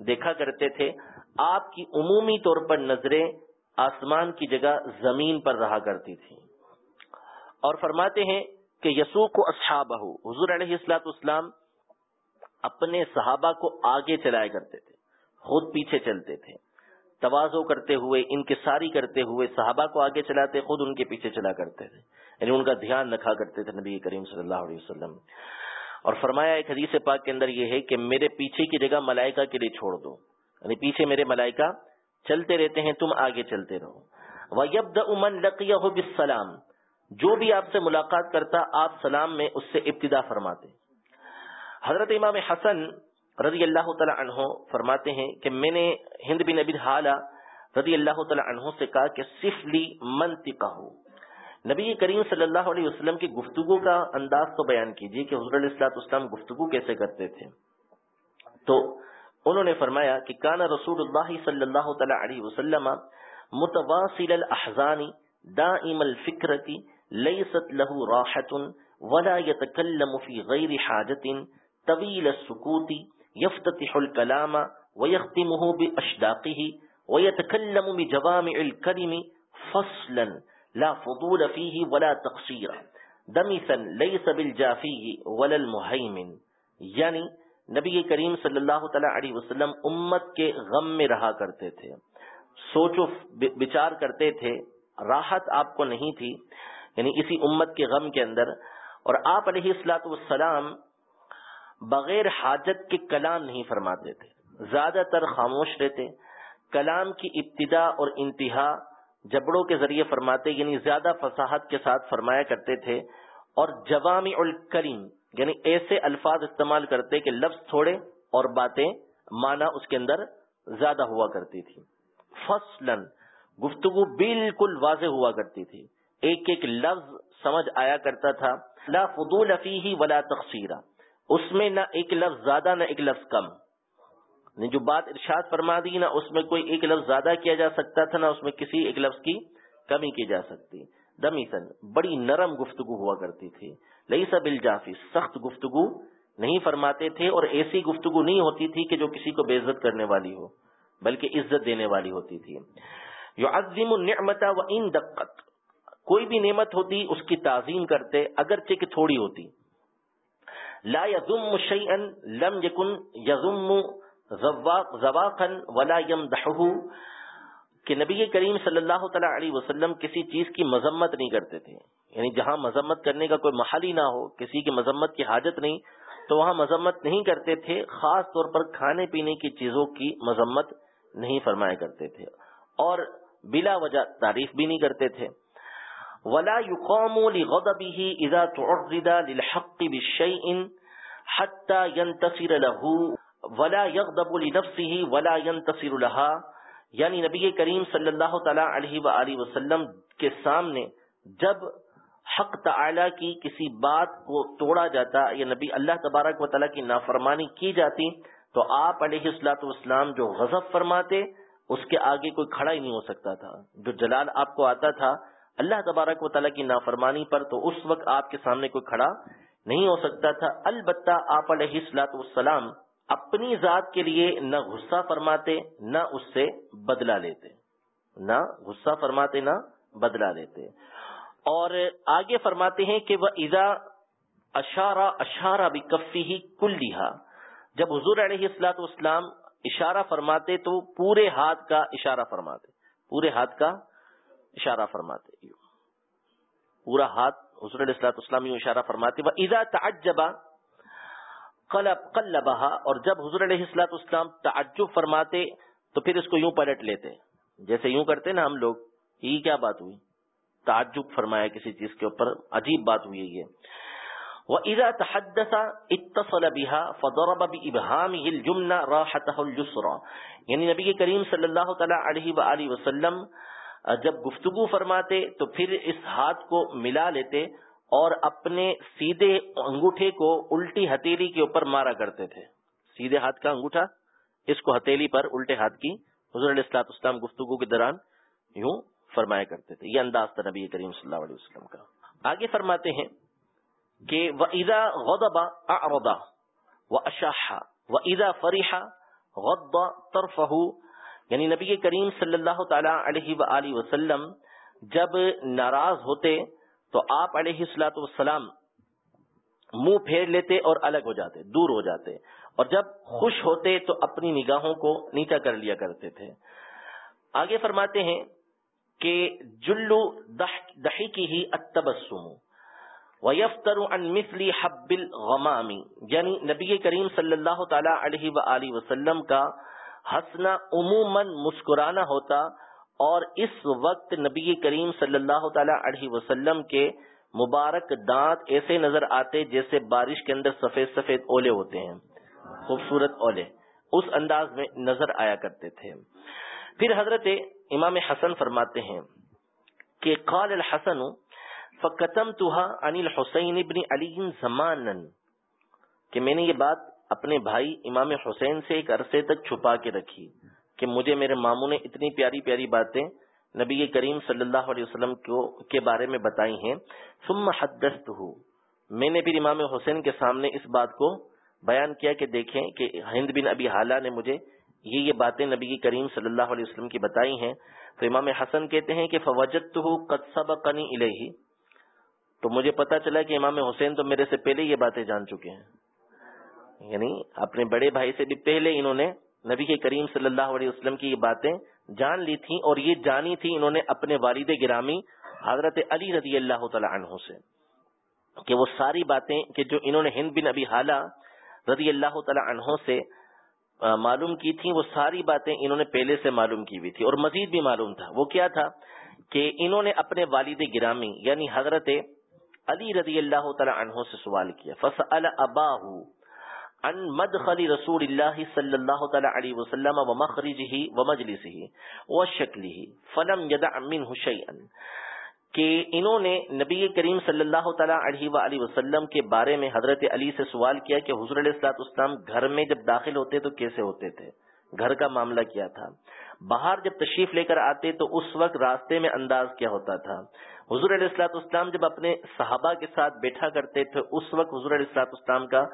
دیکھا کرتے تھے۔ آپ کی عمومی طور پر نظریں آسمان کی جگہ زمین پر رہا کرتی تھی اور فرماتے ہیں کہ یسو کو اصحابہ حضور علیہ السلاط اسلام اپنے صحابہ کو آگے چلایا کرتے تھے، خود پیچھے چلتے تھے۔ توازو کرتے ہوئے ان کے ساری کرتے ہوئے صحابہ کو آگے چلاتے، خود ان کے پیچھے چلا کرتے تھے۔ یعنی ان کا دھیان رکھا کرتے تھے نبی کریم صلی اللہ علیہ وسلم۔ اور فرمایا ایک حدیث پاک کے اندر یہ ہے کہ میرے پیچھے کی جگہ ملائکہ کے لیے چھوڑ دو۔ یعنی پیچھے میرے ملائکہ چلتے رہتے ہیں، تم آگے چلتے رہو۔ وَيَبْدَأُ مَنْ لَقِيَهُ بِالسَّلَامِ۔ جو بھی آپ سے ملاقات کرتا، آپ سلام میں اس سے ابتدا فرماتے۔ حضرت امام حسن رضی اللہ تعالی عنہ فرماتے ہیں کہ میں نے ہند بن ابی حالہ رضی اللہ تعالی عنہ سے کہا کہ صف لی منطقہ ہو نبی کریم صلی اللہ علیہ وسلم کی گفتگو کا انداز تو بیان کیجیے کہ حضرت السلاط اسلام گفتگو کیسے کرتے تھے۔ تو انہوں نے فرمایا کہ کانا رسول اللہ صلی اللہ تعالی علیہ وسلم متواصل الاحزان دائم الفکرتی ليست له راحة ولا يتكلم في غير حاجة طويل السكوت، يفتتح الكلام ويختمه بأشداقه، ويتكلم بجوامع الكلم فصلا لا فضول فيه ولا تقصير. دمثا ليس بالجافي ولا المهيمن. یعنی نبی کریم صلی اللہ تعالی علیہ وسلم امت کے غم میں رہا کرتے تھے. سوچ و بچار کرتے تھے. راحت آپ کو نہیں تھی. یعنی اسی امت کے غم کے اندر۔ اور آپ علیہ السلاط والسلام بغیر حاجت کے کلام نہیں فرماتے تھے، زیادہ تر خاموش رہتے۔ کلام کی ابتدا اور انتہا جبڑوں کے ذریعے فرماتے یعنی زیادہ فصاحت کے ساتھ فرمایا کرتے تھے۔ اور جوام الکریم یعنی ایسے الفاظ استعمال کرتے کہ لفظ تھوڑے اور باتیں مانا اس کے اندر زیادہ ہوا کرتی تھی فصلن گفتگو بالکل واضح ہوا کرتی تھی۔ ایک ایک لفظ سمجھ آیا کرتا تھا، لا فضول فیہ ولا تخصیرہ اس میں نہ ایک لفظ زیادہ نہ ایک لفظ کم۔ نے جو بات ارشاد فرما دی نہ اس میں کوئی ایک لفظ زیادہ کیا جا سکتا تھا نہ اس میں کسی ایک لفظ کی کمی کی جا سکتی۔ دمی سن بڑی نرم گفتگو ہوا کرتی تھی۔ لئی سب الجافی سخت گفتگو نہیں فرماتے تھے اور ایسی گفتگو نہیں ہوتی تھی کہ جو کسی کو بے عزت کرنے والی ہو، بلکہ عزت دینے والی ہوتی تھی۔ یعظم النعمت و ان دقت۔ کوئی بھی نعمت ہوتی، اس کی تعظیم کرتے، اگرچہ کہ تھوڑی ہوتی۔ لا يذم شيئا لم يكن يذم زواقا ولا يمدحه کہ نبی کریم صلی اللہ تعالی علیہ وسلم کسی چیز کی مذمت نہیں کرتے تھے۔ یعنی جہاں مذمت کرنے کا کوئی محل ہی نہ ہو، کسی کی مذمت کی حاجت نہیں، تو وہاں مذمت نہیں کرتے تھے، خاص طور پر کھانے پینے کی چیزوں کی مذمت نہیں فرمایا کرتے تھے۔ اور بلا وجہ تعریف بھی نہیں کرتے تھے۔ ولا يقام لغضبه اذا تعرض للحق بشيء حتى ينتصر له، ولا يغضب لنفسه ولا ينتصر لها. یعنی نبی کریم صلی اللہ تعالی علیہ وآلہ وسلم کے سامنے جب حق تعالی کی کسی بات کو توڑا جاتا، یا نبی اللہ تبارک و تعالی کی نافرمانی کی جاتی، تو آپ علیہ السلاۃ والسلام جو غضب فرماتے، اس کے آگے کوئی کھڑا ہی نہیں ہو سکتا تھا۔ جو جلال آپ کو آتا تھا اللہ تبارک و تعالیٰ کی نافرمانی پر تو اس وقت آپ کے سامنے کوئی کھڑا نہیں ہو سکتا تھا۔ البتہ آپ علیہ السلاۃ والسلام اپنی ذات کے لیے نہ غصہ فرماتے، نہ اس سے بدلہ لیتے۔ نہ غصہ فرماتے، نہ بدلہ لیتے۔ اور آگے فرماتے ہیں کہ وہ ادا اشارہ اشارہ بھی کفی ہی کل لیا جب حضور علیہ السلاۃ والسلام اشارہ فرماتے تو پورے ہاتھ کا اشارہ فرماتے۔ پورے ہاتھ کا اشارہ فرماتے پورا ہاتھ حضور علیہ السلاۃ اسلام یوں اشارہ فرماتے وہ ادا تعجبہ قلب قلبہ اور جب حضور علیہ السلاۃ اسلام تعجب فرماتے، تو پھر اس کو یوں پلٹ لیتے۔ جیسے یوں کرتے نا ہم لوگ، یہ کیا بات ہوئی؟ تعجب فرمایا کسی چیز کے اوپر، عجیب بات ہوئی یہ۔ وَإِذَا تَحَدَّثَ اِتَّصَلَ بِهَا فَضَرَبَ بِإِبْهَامِهِ الْجُمْنَ رَاحَتَهُ الْجُسْرَ یعنی نبی کریم صلی اللہ تعالی علیہ وآلہ وسلم جب گفتگو فرماتے تو پھر اس ہاتھ کو ملا لیتے اور اپنے سیدھے انگوٹھے کو الٹی ہتیلی کے اوپر مارا کرتے تھے۔ سیدھے ہاتھ کا انگوٹھا، اس کو ہتیلی پر الٹے ہاتھ کی حضور علیہ السلاط اسلام گفتگو کے دوران یوں فرمایا کرتے تھے، یہ انداز تھا نبی کریم صلی اللہ علیہ وسلم کا۔ آگے فرماتے ہیں کہ وہ عیدا غدبا ادا و اشاہ و عیدا فریحا غدبا ترفہ یعنی نبی کریم صلی اللہ تعالی علیہ و وسلم جب ناراض ہوتے تو آپ علیہ السلاۃ والسلام منہ پھیر لیتے اور الگ ہو جاتے، دور ہو جاتے۔ اور جب خوش ہوتے تو اپنی نگاہوں کو نیچا کر لیا کرتے تھے۔ آگے فرماتے ہیں کہ جلو دہی کی ہی اتبسم ویفتر ان حب الغمامی یعنی نبی کریم صلی اللہ تعالی علیہ و وسلم کا ہنسنا، عموماً مسکرانا ہوتا اور اس وقت نبی کریم صلی اللہ تعالی علیہ وسلم کے مبارک دانت ایسے نظر آتے جیسے بارش کے اندر سفید سفید اولے ہوتے ہیں، خوبصورت اولے، اس انداز میں نظر آیا کرتے تھے۔ پھر حضرت امام حسن فرماتے ہیں کہ قال الحسن فقتم توحا انل حسین ابن علی زمان کہ میں نے یہ بات اپنے بھائی امام حسین سے ایک عرصے تک چھپا کے رکھی کہ مجھے میرے ماموں نے اتنی پیاری پیاری باتیں نبی کریم صلی اللہ علیہ وسلم کو کے بارے میں بتائی ہیں۔ ثم حدثت ہوں میں نے پھر امام حسین کے سامنے اس بات کو بیان کیا کہ دیکھیں کہ ہند بن ابی حالہ نے مجھے یہ یہ باتیں نبی کریم صلی اللہ علیہ وسلم کی بتائی ہیں۔ تو امام حسن کہتے ہیں کہ فوجت قد سبقنی الیہ۔ تو مجھے پتا چلا کہ امام حسین تو میرے سے پہلے یہ باتیں جان چکے ہیں۔ یعنی اپنے بڑے بھائی سے بھی پہلے انہوں نے نبی کے کریم صلی اللہ علیہ وسلم کی یہ باتیں جان لی تھیں اور یہ جانی تھی انہوں نے اپنے والد گرامی حضرت علی رضی اللہ تعالی عنہ سے کہ وہ ساری باتیں کہ جو انہوں نے ہند بن ابھی حالہ رضی اللہ تعالی عنہ سے معلوم کی تھی وہ ساری باتیں انہوں نے پہلے سے معلوم کی ہوئی تھی اور مزید بھی معلوم تھا۔ وہ کیا تھا کہ انہوں نے اپنے والد گرامی یعنی حضرت علی رضی اللہ تعالی عنہ سے سوال کیا۔ فص الباہ ان مدخل رسول اللہ صلی اللہ تعالی علیہ وسلم و مخرجہ و فلم یدع منہ شیئا کہ انہوں نے نبی کریم صلی اللہ تعالی علیہ وآلہ وسلم کے بارے میں حضرت علی سے سوال کیا کہ حضور علیہ السلاط اسلام گھر میں جب داخل ہوتے تو کیسے ہوتے تھے؟ گھر کا معاملہ کیا تھا؟ باہر جب تشریف لے کر آتے تو اس وقت راستے میں انداز کیا ہوتا تھا؟ حضور علیہ السلاط اسلام جب اپنے صحابہ کے ساتھ بیٹھا کرتے تھے اس وقت حضور علیہ السلاط اسلام کا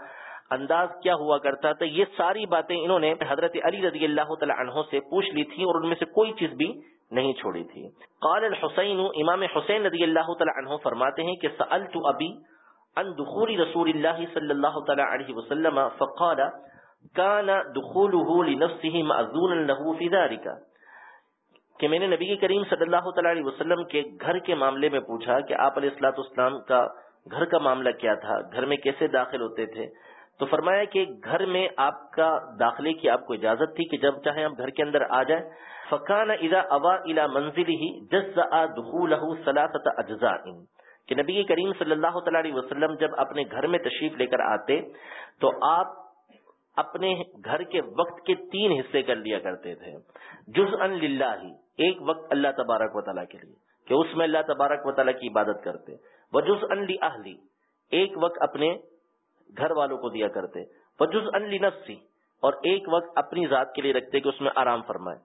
انداز کیا ہوا کرتا تھا، یہ ساری باتیں انہوں نے حضرت علی رضی اللہ تعالی عنہ سے پوچھ لی تھی اور ان میں سے کوئی چیز بھی نہیں چھوڑی تھی۔ قال الحسین، امام حسین رضی اللہ تعالی عنہ فرماتے ہیں کہ سألت ابی عن دخول رسول اللہ صلی اللہ تعالی علیہ وسلم، فقال كان دخوله لنفسه معذون له في ذلك. کہ میں نے نبی کریم صلی اللہ تعالی علیہ وسلم کے گھر کے معاملے میں پوچھا کہ آپ علیہ السلاۃ اسلام کا گھر کا معاملہ کیا تھا، گھر میں کیسے داخل ہوتے تھے؟ تو فرمایا کہ گھر میں آپ کا داخلے کی آپ کو اجازت تھی کہ جب چاہے آپ گھر کے اندر آ جائیں۔ فقان اذا اوا الى منزل ہی جز سلاست اجزاء۔ کہ نبی کریم صلی اللہ تعالی علیہ وسلم جب اپنے گھر میں تشریف لے کر آتے تو آپ اپنے گھر کے وقت کے تین حصے کر لیا کرتے تھے۔ جز ان ایک وقت اللہ تبارک و تعالیٰ کے لیے، کہ اس میں اللہ تبارک و تعالیٰ کی عبادت کرتے۔ وہ جز ان ایک وقت اپنے گھر والوں کو دیا کرتے۔ وہ جز نفسی اور ایک وقت اپنی ذات کے لیے رکھتے کہ اس میں آرام فرمائے۔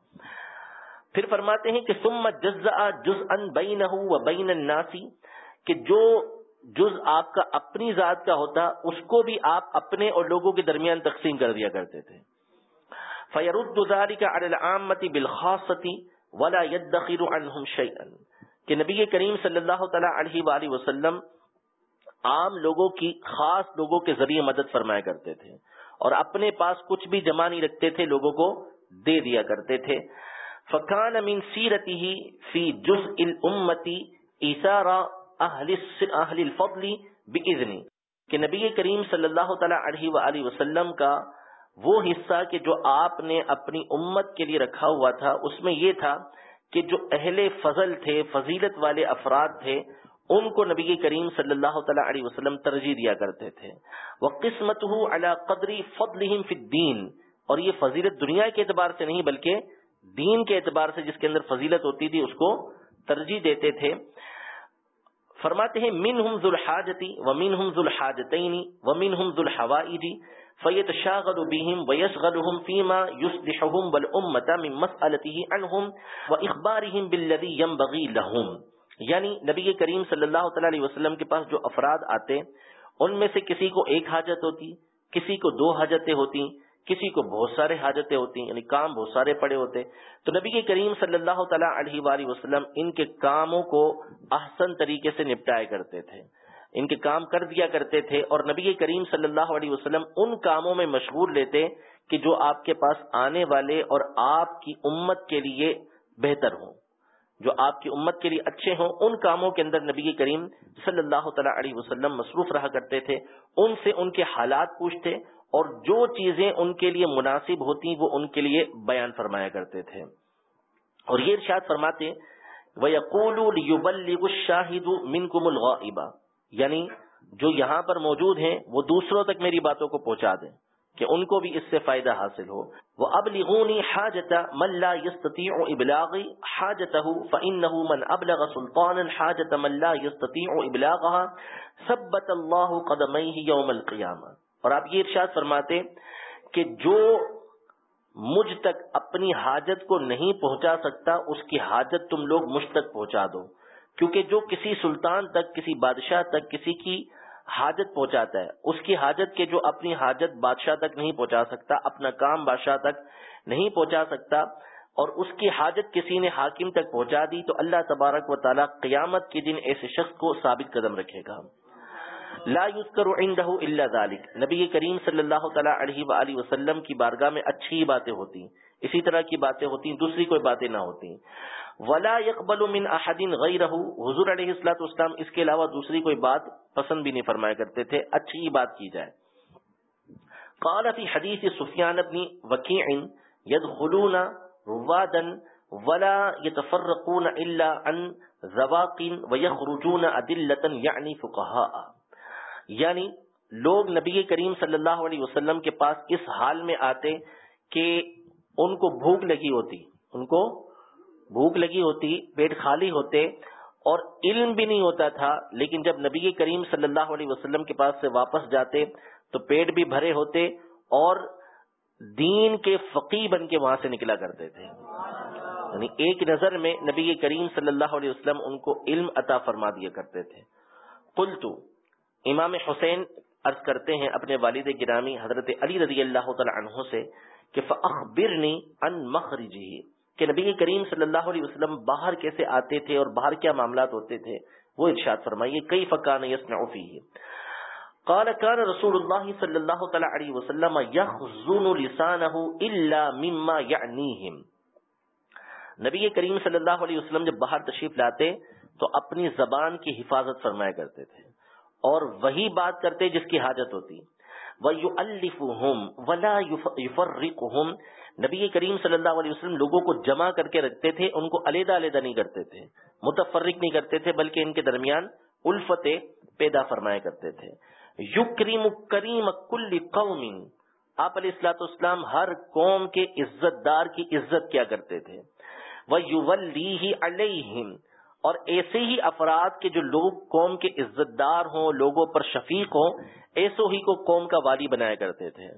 پھر فرماتے ہیں کہ سم جز جز ان بین و بین الناسی کہ جو جز آپ کا اپنی ذات کا ہوتا، اس کو بھی آپ اپنے اور لوگوں کے درمیان تقسیم کر دیا کرتے تھے۔ فیرود کا العامتی بالخاصتی ولا يدخر عنهم شيئا کہ نبی کریم صلی اللہ تعالی علیہ وآلہ وسلم عام لوگوں کی، خاص لوگوں کے ذریعے مدد فرمایا کرتے تھے اور اپنے پاس کچھ بھی جمع نہیں رکھتے تھے، لوگوں کو دے دیا کرتے تھے۔ فکان من سیرته فی جزء الامتی ایثار اہل الفضل کہ نبی کریم صلی اللہ تعالی علیہ وآلہ وسلم کا وہ حصہ کہ جو آپ نے اپنی امت کے لیے رکھا ہوا تھا، اس میں یہ تھا کہ جو اہل فضل تھے، فضیلت والے افراد تھے ان کو نبی کریم صلی اللہ تعالی علیہ وسلم ترجیح دیا کرتے تھے۔ وہ قسمت قدری فضل الدین اور یہ فضیلت دنیا کے اعتبار سے نہیں بلکہ دین کے اعتبار سے جس کے اندر فضیلت ہوتی تھی، اس کو ترجیح دیتے تھے۔ فرماتے ہیں من ہم ذوالحاجتی و من ہم ذوالحاجتین و من ہم ذوالحوائجی فیتشاغل بهم ویشغلهم فیما یصلحهم والامت من مسئلته عنهم و اخبارهم بالذی ينبغی لهم۔ یعنی نبی کریم صلی اللہ تعالی علیہ وسلم کے پاس جو افراد آتے ان میں سے کسی کو ایک حاجت ہوتی، کسی کو دو حاجتیں ہوتی، کسی کو بہت سارے حاجتیں ہوتی یعنی کام بہت سارے پڑے ہوتے۔ تو نبی کے کریم صلی اللہ تعالیٰ علیہ وآلہ وسلم ان کے کاموں کو احسن طریقے سے نپٹایا کرتے تھے۔ ان کے کام کر دیا کرتے تھے اور نبی کریم صلی اللہ علیہ وسلم ان کاموں میں مشغول لیتے کہ جو آپ کے پاس آنے والے اور آپ کی امت کے لیے بہتر ہوں۔ جو آپ کی امت کے لیے اچھے ہوں، ان کاموں کے اندر نبی کریم صلی اللہ تعالیٰ علیہ وسلم مصروف رہا کرتے تھے، ان سے ان کے حالات پوچھتے اور جو چیزیں ان کے لیے مناسب ہوتی وہ ان کے لیے بیان فرمایا کرتے تھے۔ اور یہ ارشاد فرماتے شاہد من کم یعنی جو یہاں پر موجود ہیں، وہ دوسروں تک میری باتوں کو پہنچا دیں۔ کہ ان کو بھی اس سے فائدہ حاصل ہو۔ وہ اب لغونی حاجت ملا یستتی ابلاغی حاجت من ابلغ سلطان حاجت ملا یستتی ابلاغ سبت اللہ قدم یوم القیامہ اور آپ یہ ارشاد فرماتے کہ جو مجھ تک اپنی حاجت کو نہیں پہنچا سکتا، اس کی حاجت تم لوگ مجھ تک پہنچا دو۔ کیونکہ جو کسی سلطان تک، کسی بادشاہ تک، کسی کی حاجت پہنچاتا ہے۔ اس کی حاجت کے جو اپنی حاجت بادشاہ تک نہیں پہنچا سکتا، اپنا کام بادشاہ تک نہیں پہنچا سکتا، اور اس کی حاجت کسی نے حاکم تک پہنچا دی تو اللہ تبارک و تعالیٰ قیامت کے دن ایسے شخص کو ثابت قدم رکھے گا۔ لا يذكر عنده الا ذلك نبی کریم صلی اللہ تعالی علیہ وآلہ وسلم کی بارگاہ میں اچھی باتیں ہوتی اسی طرح کی باتیں ہوتی دوسری کوئی باتیں نہ ہوتی ولا يقبل من احد غیرہ حضور علیہ الصلوۃ والسلام اس کے علاوہ دوسری کوئی بات پسند بھی نہیں فرمایا کرتے تھے۔ اچھی بات کی جائے۔ قال في حديث سفيان بن وكيع يدخلون روادا ولا يتفرقون الا عن ذواق ويخرجون ادله يعني یعنی فقهاء یعنی لوگ نبی کریم صلی اللہ علیہ وسلم کے پاس اس حال میں آتے کہ ان کو بھوک لگی ہوتی، ان کو بھوک لگی ہوتی، پیٹ خالی ہوتے اور علم بھی نہیں ہوتا تھا، لیکن جب نبی کریم صلی اللہ علیہ وسلم کے پاس سے واپس جاتے تو پیٹ بھی بھرے ہوتے اور دین کے فقی بن کے وہاں سے نکلا کرتے تھے۔ یعنی ایک نظر میں نبی کریم صلی اللہ علیہ وسلم ان کو علم عطا فرما دیا کرتے تھے۔ قلتو امام حسین عرض کرتے ہیں اپنے والد گرامی حضرت علی رضی اللہ تعالی عنہ سے کہ فاخبرنی ان مخرجی۔ کہ نبی کریم صلی اللہ علیہ وسلم باہر کیسے آتے تھے اور باہر کیا معاملات ہوتے تھے، وہ ارشاد فرمائیے کئی فکان یسنع فیہ؟ قال كان رسول الله صلى الله تعالى عليه وسلم يخزن لسانه الا مما يعنيهم نبی کریم صلی اللہ علیہ وسلم جب باہر تشریف لاتے تو اپنی زبان کی حفاظت فرمایا کرتے تھے اور وہی بات کرتے جس کی حاجت ہوتی۔ وَيُؤَلِّفُهُمْ وَلَا يُفَرِّقُهُمْ نبی کریم صلی اللہ علیہ وسلم لوگوں کو جمع کر کے رکھتے تھے، ان کو علیحدہ علیحدہ نہیں کرتے تھے، متفرق نہیں کرتے تھے، بلکہ ان کے درمیان الفتیں پیدا فرمایا کرتے تھے۔ یکریم کریم کل قوم، آپ علیہ السلاۃ اسلام ہر قوم کے عزت دار کی عزت کیا کرتے تھے۔ وہ یو علیہم اور ایسے ہی افراد کے جو لوگ قوم کے عزت دار ہوں، لوگوں پر شفیق ہوں ایسو ہی کو قوم کا والی بنایا کرتے تھے۔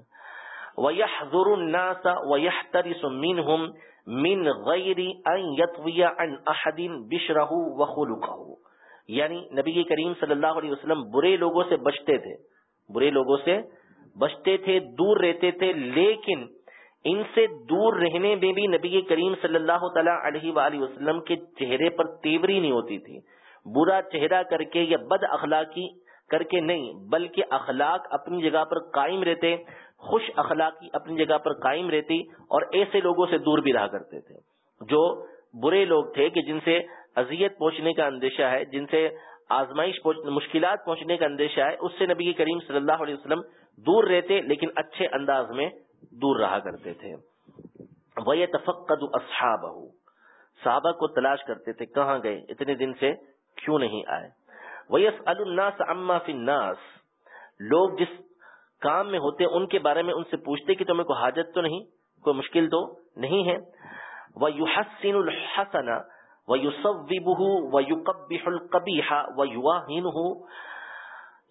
وَيَحْذُرُ النَّاسَ وَيَحْتَرِسُ مِنْهُمْ مِنْ غَيْرِ أَنْ يَطْوِيَ عَنْ أَحَدٍ بِشْرَهُ وَخُلُقَهُ۔ یعنی نبی کریم صلی اللہ علیہ وسلم برے لوگوں سے بچتے تھے۔ برے لوگوں سے بچتے تھے، دور رہتے تھے، لیکن ان سے دور رہنے میں بھی نبی کریم صلی اللہ تعالیٰ علیہ وآلہ وسلم کے چہرے پر تیوری نہیں ہوتی تھی۔ برا چہرہ کر کے یا بد اخلاقی کر کے نہیں، بلکہ اخلاق اپنی جگہ پر قائم رہتے۔ خوش اخلاقی اپنی جگہ پر قائم رہتی اور ایسے لوگوں سے دور بھی رہا کرتے تھے۔ جو برے لوگ تھے کہ جن سے اذیت پہنچنے کا اندیشہ ہے، جن سے آزمائش مشکلات پہنچنے کا اندیشہ ہے، اس سے نبی کریم صلی اللہ علیہ وسلم دور رہتے لیکن اچھے انداز میں دور رہا کرتے تھے۔ وہ تفقد اصحاب صحابہ کو تلاش کرتے تھے، کہاں گئے؟ اتنے دن سے کیوں نہیں آئے؟ ویس الناس اما فی الناس۔ لوگ جس کام میں ہوتے ان کے بارے میں ان سے پوچھتے کہ تمہیں کوئی حاجت تو نہیں؟ کوئی مشکل تو نہیں ہے؟ وہ یوحسین الحسن و یوسب و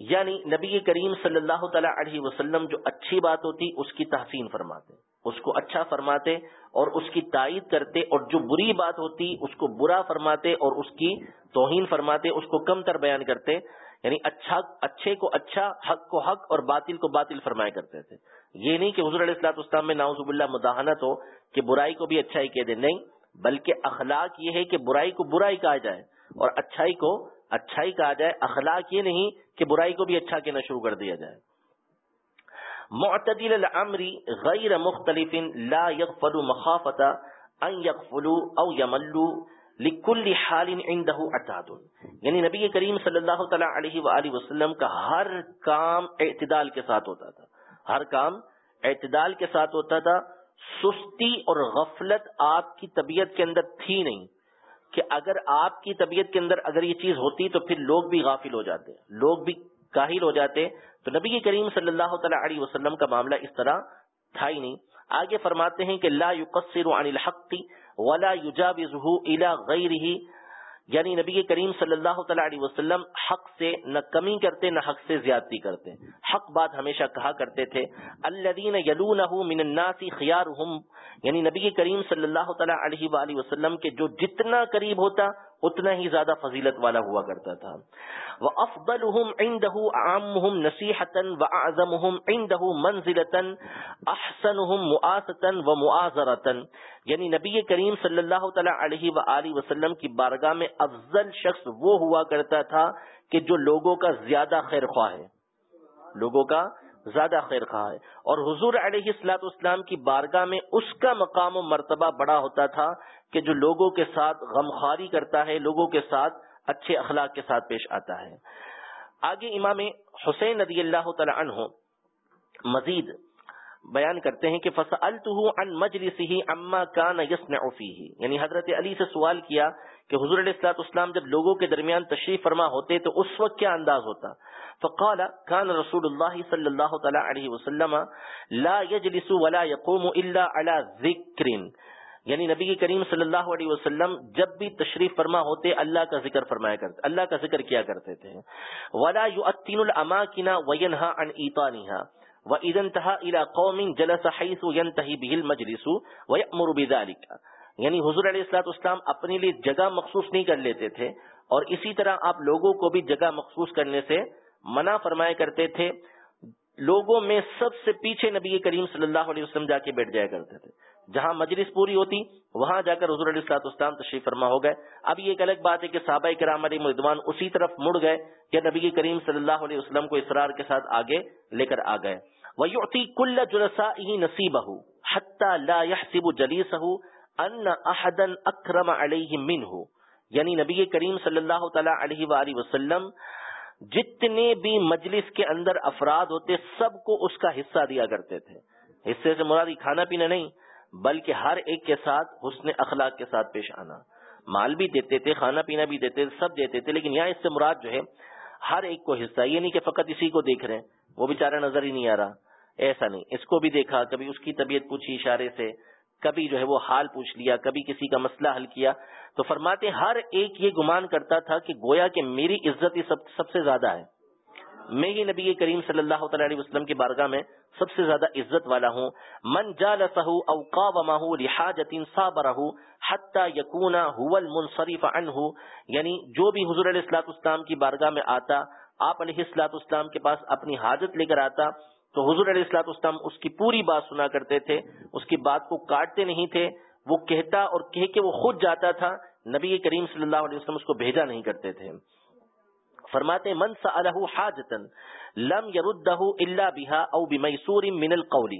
یعنی نبی کریم صلی اللہ تعالی علیہ وسلم جو اچھی بات ہوتی، اس کی تحسین فرماتے، اس کو اچھا فرماتے اور اس کی تائید کرتے اور جو بری بات ہوتی، اس کو برا فرماتے اور اس کی توہین فرماتے، اس کو کم تر بیان کرتے۔ یعنی اچھا اچھے کو اچھا حق کو حق اور باطل کو باطل فرمایا کرتے تھے۔ یہ نہیں کہ حضور علیہ السلاط اسلام میں ناؤزب اللہ مداحنت ہو کہ برائی کو بھی اچھائی کہہ دے نہیں، بلکہ اخلاق یہ ہے کہ برائی کو برائی کہا جائے اور اچھائی کو اچھائی کہا جائے۔ اخلاق یہ نہیں کہ برائی کو بھی اچھا کہنا شروع کر دیا جائے۔ معتدل الامر غیر مختلف لا يغفل مخافتا ان يغفلوا او يملوا لكل حال عنده اعتاد یعنی نبی کریم صلی اللہ تعالی علیہ وآلہ وسلم کا ہر کام اعتدال کے ساتھ ہوتا تھا. ہر کام اعتدال کے ساتھ ہوتا تھا. سستی اور غفلت آپ کی طبیعت کے اندر تھی نہیں کہ اگر آپ کی طبیعت کے اندر اگر یہ چیز ہوتی تو پھر لوگ بھی غافل ہو جاتے. لوگ بھی کاہل ہو جاتے. تو نبی کریم صلی اللہ تعالی علیہ وسلم کا معاملہ اس طرح تھا ہی نہیں. آگے فرماتے ہیں کہ لا يقصر عن الحق ولا يجاوزه الى غيره. یعنی نبی کریم صلی اللہ تعالی علیہ وسلم حق سے نہ کمی کرتے، نہ حق سے زیادتی کرتے۔ حق بات ہمیشہ کہا کرتے تھے، الذین یلونہ من الناس خیارہم۔ یعنی نبی کریم صلی اللہ تعالی علیہ وآلہ وسلم کے جو جتنا قریب ہوتا اتنا ہی زیادہ فضیلت والا ہوا کرتا تھا۔ وافضلهم عنده عامهم نصيحه واعظمهم عنده منزله احسنهم مؤاسه ومؤازره یعنی نبی کریم صلی اللہ تعالی علیہ وآلہ وسلم کی بارگاہ میں افضل شخص وہ ہوا کرتا تھا کہ جو لوگوں کا زیادہ خیر خواہ ہے۔ لوگوں کا زیادہ خیر خواہ ہے۔ اور حضور علیہ السلاط اسلام کی بارگاہ میں اس کا مقام و مرتبہ بڑا ہوتا تھا کہ جو لوگوں کے ساتھ غمخواری کرتا ہے، لوگوں کے ساتھ اچھے اخلاق کے ساتھ پیش آتا ہے۔ آگے امام حسین رضی اللہ تعالی عنہ مزید بیان کرتے ہیں کہ عن مجلسه عما كان يصنع فيه۔ یعنی حضرت علی سے سوال کیا کہ حضور علیہ الصلوۃ والسلام جب لوگوں کے درمیان تشریف فرما ہوتے تو اس وقت کیا انداز ہوتا؟ فقال، كان رسول الله صلی اللہ تعالی علیہ وسلم لا يجلس ولا يقوم الا على ذکر یعنی نبی کریم صلی اللہ علیہ وسلم جب بھی تشریف فرما ہوتے، اللہ کا ذکر فرمایا کرتے، اللہ کا ذکر کیا کرتے تھے۔ ولا يؤتن الاماكن وينها عن ايطانها واذا انتهى الى قوم جلس حيث ينتهي به المجلس ويأمر بذلك۔ یعنی حضور علیہ الصلوۃ والسلام اپنے لیے جگہ مخصوص نہیں کر لیتے تھے، اور اسی طرح آپ لوگوں کو بھی جگہ مخصوص کرنے سے منع فرمایا کرتے تھے، لوگوں میں سب سے پیچھے نبی کریم صلی اللہ علیہ وسلم جا کے بیٹھ جایا کرتے تھے۔ جہاں مجلس پوری ہوتی، وہاں جا کر حضور علیہ السلاط اسلام تشریف فرما ہو گئے۔ اب یہ ایک الگ بات ہے کہ صحابہ کرام علی مردوان اسی طرف مڑ گئے کہ نبی کریم صلی اللہ علیہ وسلم کو اسرار کے ساتھ آگے لے کر آ گئے۔ وَيُعْتِي كُلَّ جُلَسَائِهِ نَصِيبَهُ حَتَّى لَا يَحْسِبُ جَلِيسَهُ أَنَّ أَحَدًا أَكْرَمَ عَلَيْهِ مِنْهُ۔ یعنی نبی کریم صلی اللہ تعالی علیہ وآلہ وسلم جتنے بھی مجلس کے اندر افراد ہوتے سب کو اس کا حصہ دیا کرتے تھے۔ حصے سے مرادی کھانا پینا نہیں، بلکہ ہر ایک کے ساتھ حسن اخلاق کے ساتھ پیش آنا۔ مال بھی دیتے تھے، کھانا پینا بھی دیتے تھے، سب دیتے تھے، لیکن یہاں اس سے مراد جو ہے، ہر ایک کو حصہ، یہ نہیں کہ فقط اسی کو دیکھ رہے ہیں، وہ بیچارہ نظر ہی نہیں آ رہا۔ ایسا نہیں، اس کو بھی دیکھا، کبھی اس کی طبیعت پوچھی اشارے سے کبھی جو ہے وہ حال پوچھ لیا، کبھی کسی کا مسئلہ حل کیا۔ تو فرماتے ہر ایک یہ گمان کرتا تھا کہ گویا کہ میری عزت سب سب سے زیادہ ہے۔ میں ہی نبی کریم صلی اللہ تعالی علیہ وسلم کی بارگاہ میں سب سے زیادہ عزت والا ہوں۔ من جالسہ او قاومہ لحاجت صابرہ حتی یکونا هو المنصرف عنہ یعنی جو بھی حضور علیہ الصلوۃ والسلام کی بارگاہ میں آتا، آپ علیہ الصلوۃ والسلام کے پاس اپنی حاجت لے کر آتا تو حضور علیہ السلاط اسلام اس کی پوری بات سنا کرتے تھے، اس کی بات کو کاٹتے نہیں تھے، وہ کہتا اور کہہ کے وہ خود جاتا تھا، نبی کریم صلی اللہ علیہ وسلم اس کو بھیجا نہیں کرتے تھے۔ فرماتے من سألہ حاجتا لم يردہ الا بها او بمیسور من القول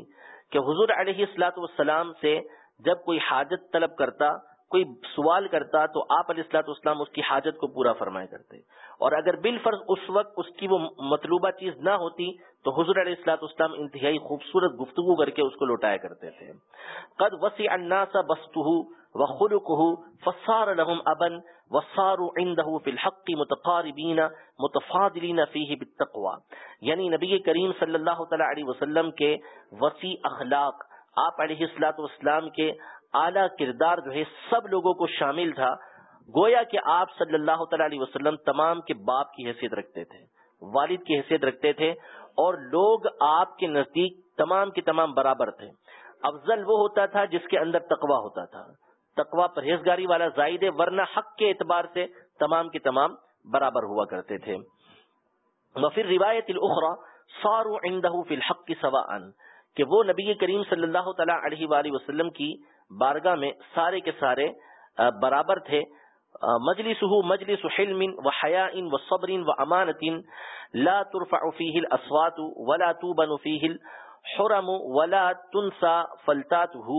کہ حضور علیہ السلاط والسلام سے جب کوئی حاجت طلب کرتا کوئی سوال کرتا تو آپ علیہ السلاط اسلام اس کی حاجت کو پورا فرمایا کرتے۔ اور اگر بالفرض اس وقت اس کی وہ مطلوبہ چیز نہ ہوتی تو حضور علیہ السلاط اسلام انتہائی خوبصورت گفتگو کر کے اس کو لوٹایا کرتے تھے۔ قد وسیع الناس بسطه وخلقه فصار لهم ابا وصاروا عنده في الحق متقاربين متفاضلين فيه بالتقوى۔ یعنی نبی کریم صلی اللہ تعالی علیہ وسلم کے وسیع اخلاق، آپ علیہ السلاط والسلام کے اعلیٰ کردار جو ہے سب لوگوں کو شامل تھا۔ گویا کہ آپ صلی اللہ تعالی علیہ وسلم تمام کے باپ کی حیثیت رکھتے تھے، والد کی حیثیت رکھتے تھے اور لوگ آپ کے نزدیک تمام کے تمام برابر تھے۔ افضل وہ ہوتا تھا جس کے اندر تقوا ہوتا تھا۔ تقوا پرہیزگاری والا زائد ورنہ حق کے اعتبار سے تمام کے تمام برابر ہوا کرتے تھے۔ وفر روایت الاخرى صاروا عنده في الحق سواء کہ وہ نبی کریم صلی اللہ تعالی علیہ وآلہ وسلم کی بارگاہ میں سارے کے سارے برابر تھے۔ مجلس مجلس حلم و حیا و صبر و امانت لا ترفع فيه الاصوات ولا توبن فيه الحرم ولا تنسى فلتاته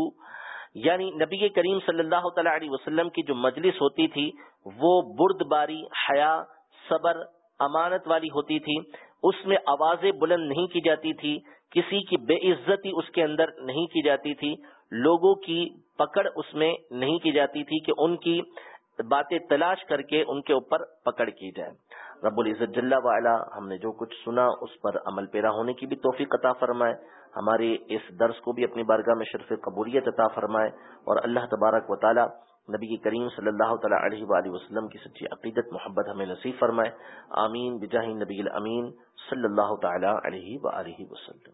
یعنی نبی کریم صلی اللہ تعالی علیہ وسلم کی جو مجلس ہوتی تھی، وہ برد باری حیا، صبر، امانت والی ہوتی تھی۔ اس میں آوازیں بلند نہیں کی جاتی تھی، کسی کی بے عزتی اس کے اندر نہیں کی جاتی تھی۔ لوگوں کی پکڑ اس میں نہیں کی جاتی تھی کہ ان کی باتیں تلاش کر کے ان کے اوپر پکڑ کی جائے۔ رب العزت جل وعلا ہم نے جو کچھ سنا اس پر عمل پیرا ہونے کی بھی توفیق عطا فرمائے۔ ہمارے اس درس کو بھی اپنی بارگاہ میں شرف قبولیت عطا فرمائے اور اللہ تبارک و تعالی نبی کریم صلی اللہ تعالی علیہ وآلہ وسلم کی سچی عقیدت، محبت ہمیں نصیب فرمائے۔ آمین۔ بجاہ نبی الامین صلی اللہ تعالی علیہ وآلہ وسلم۔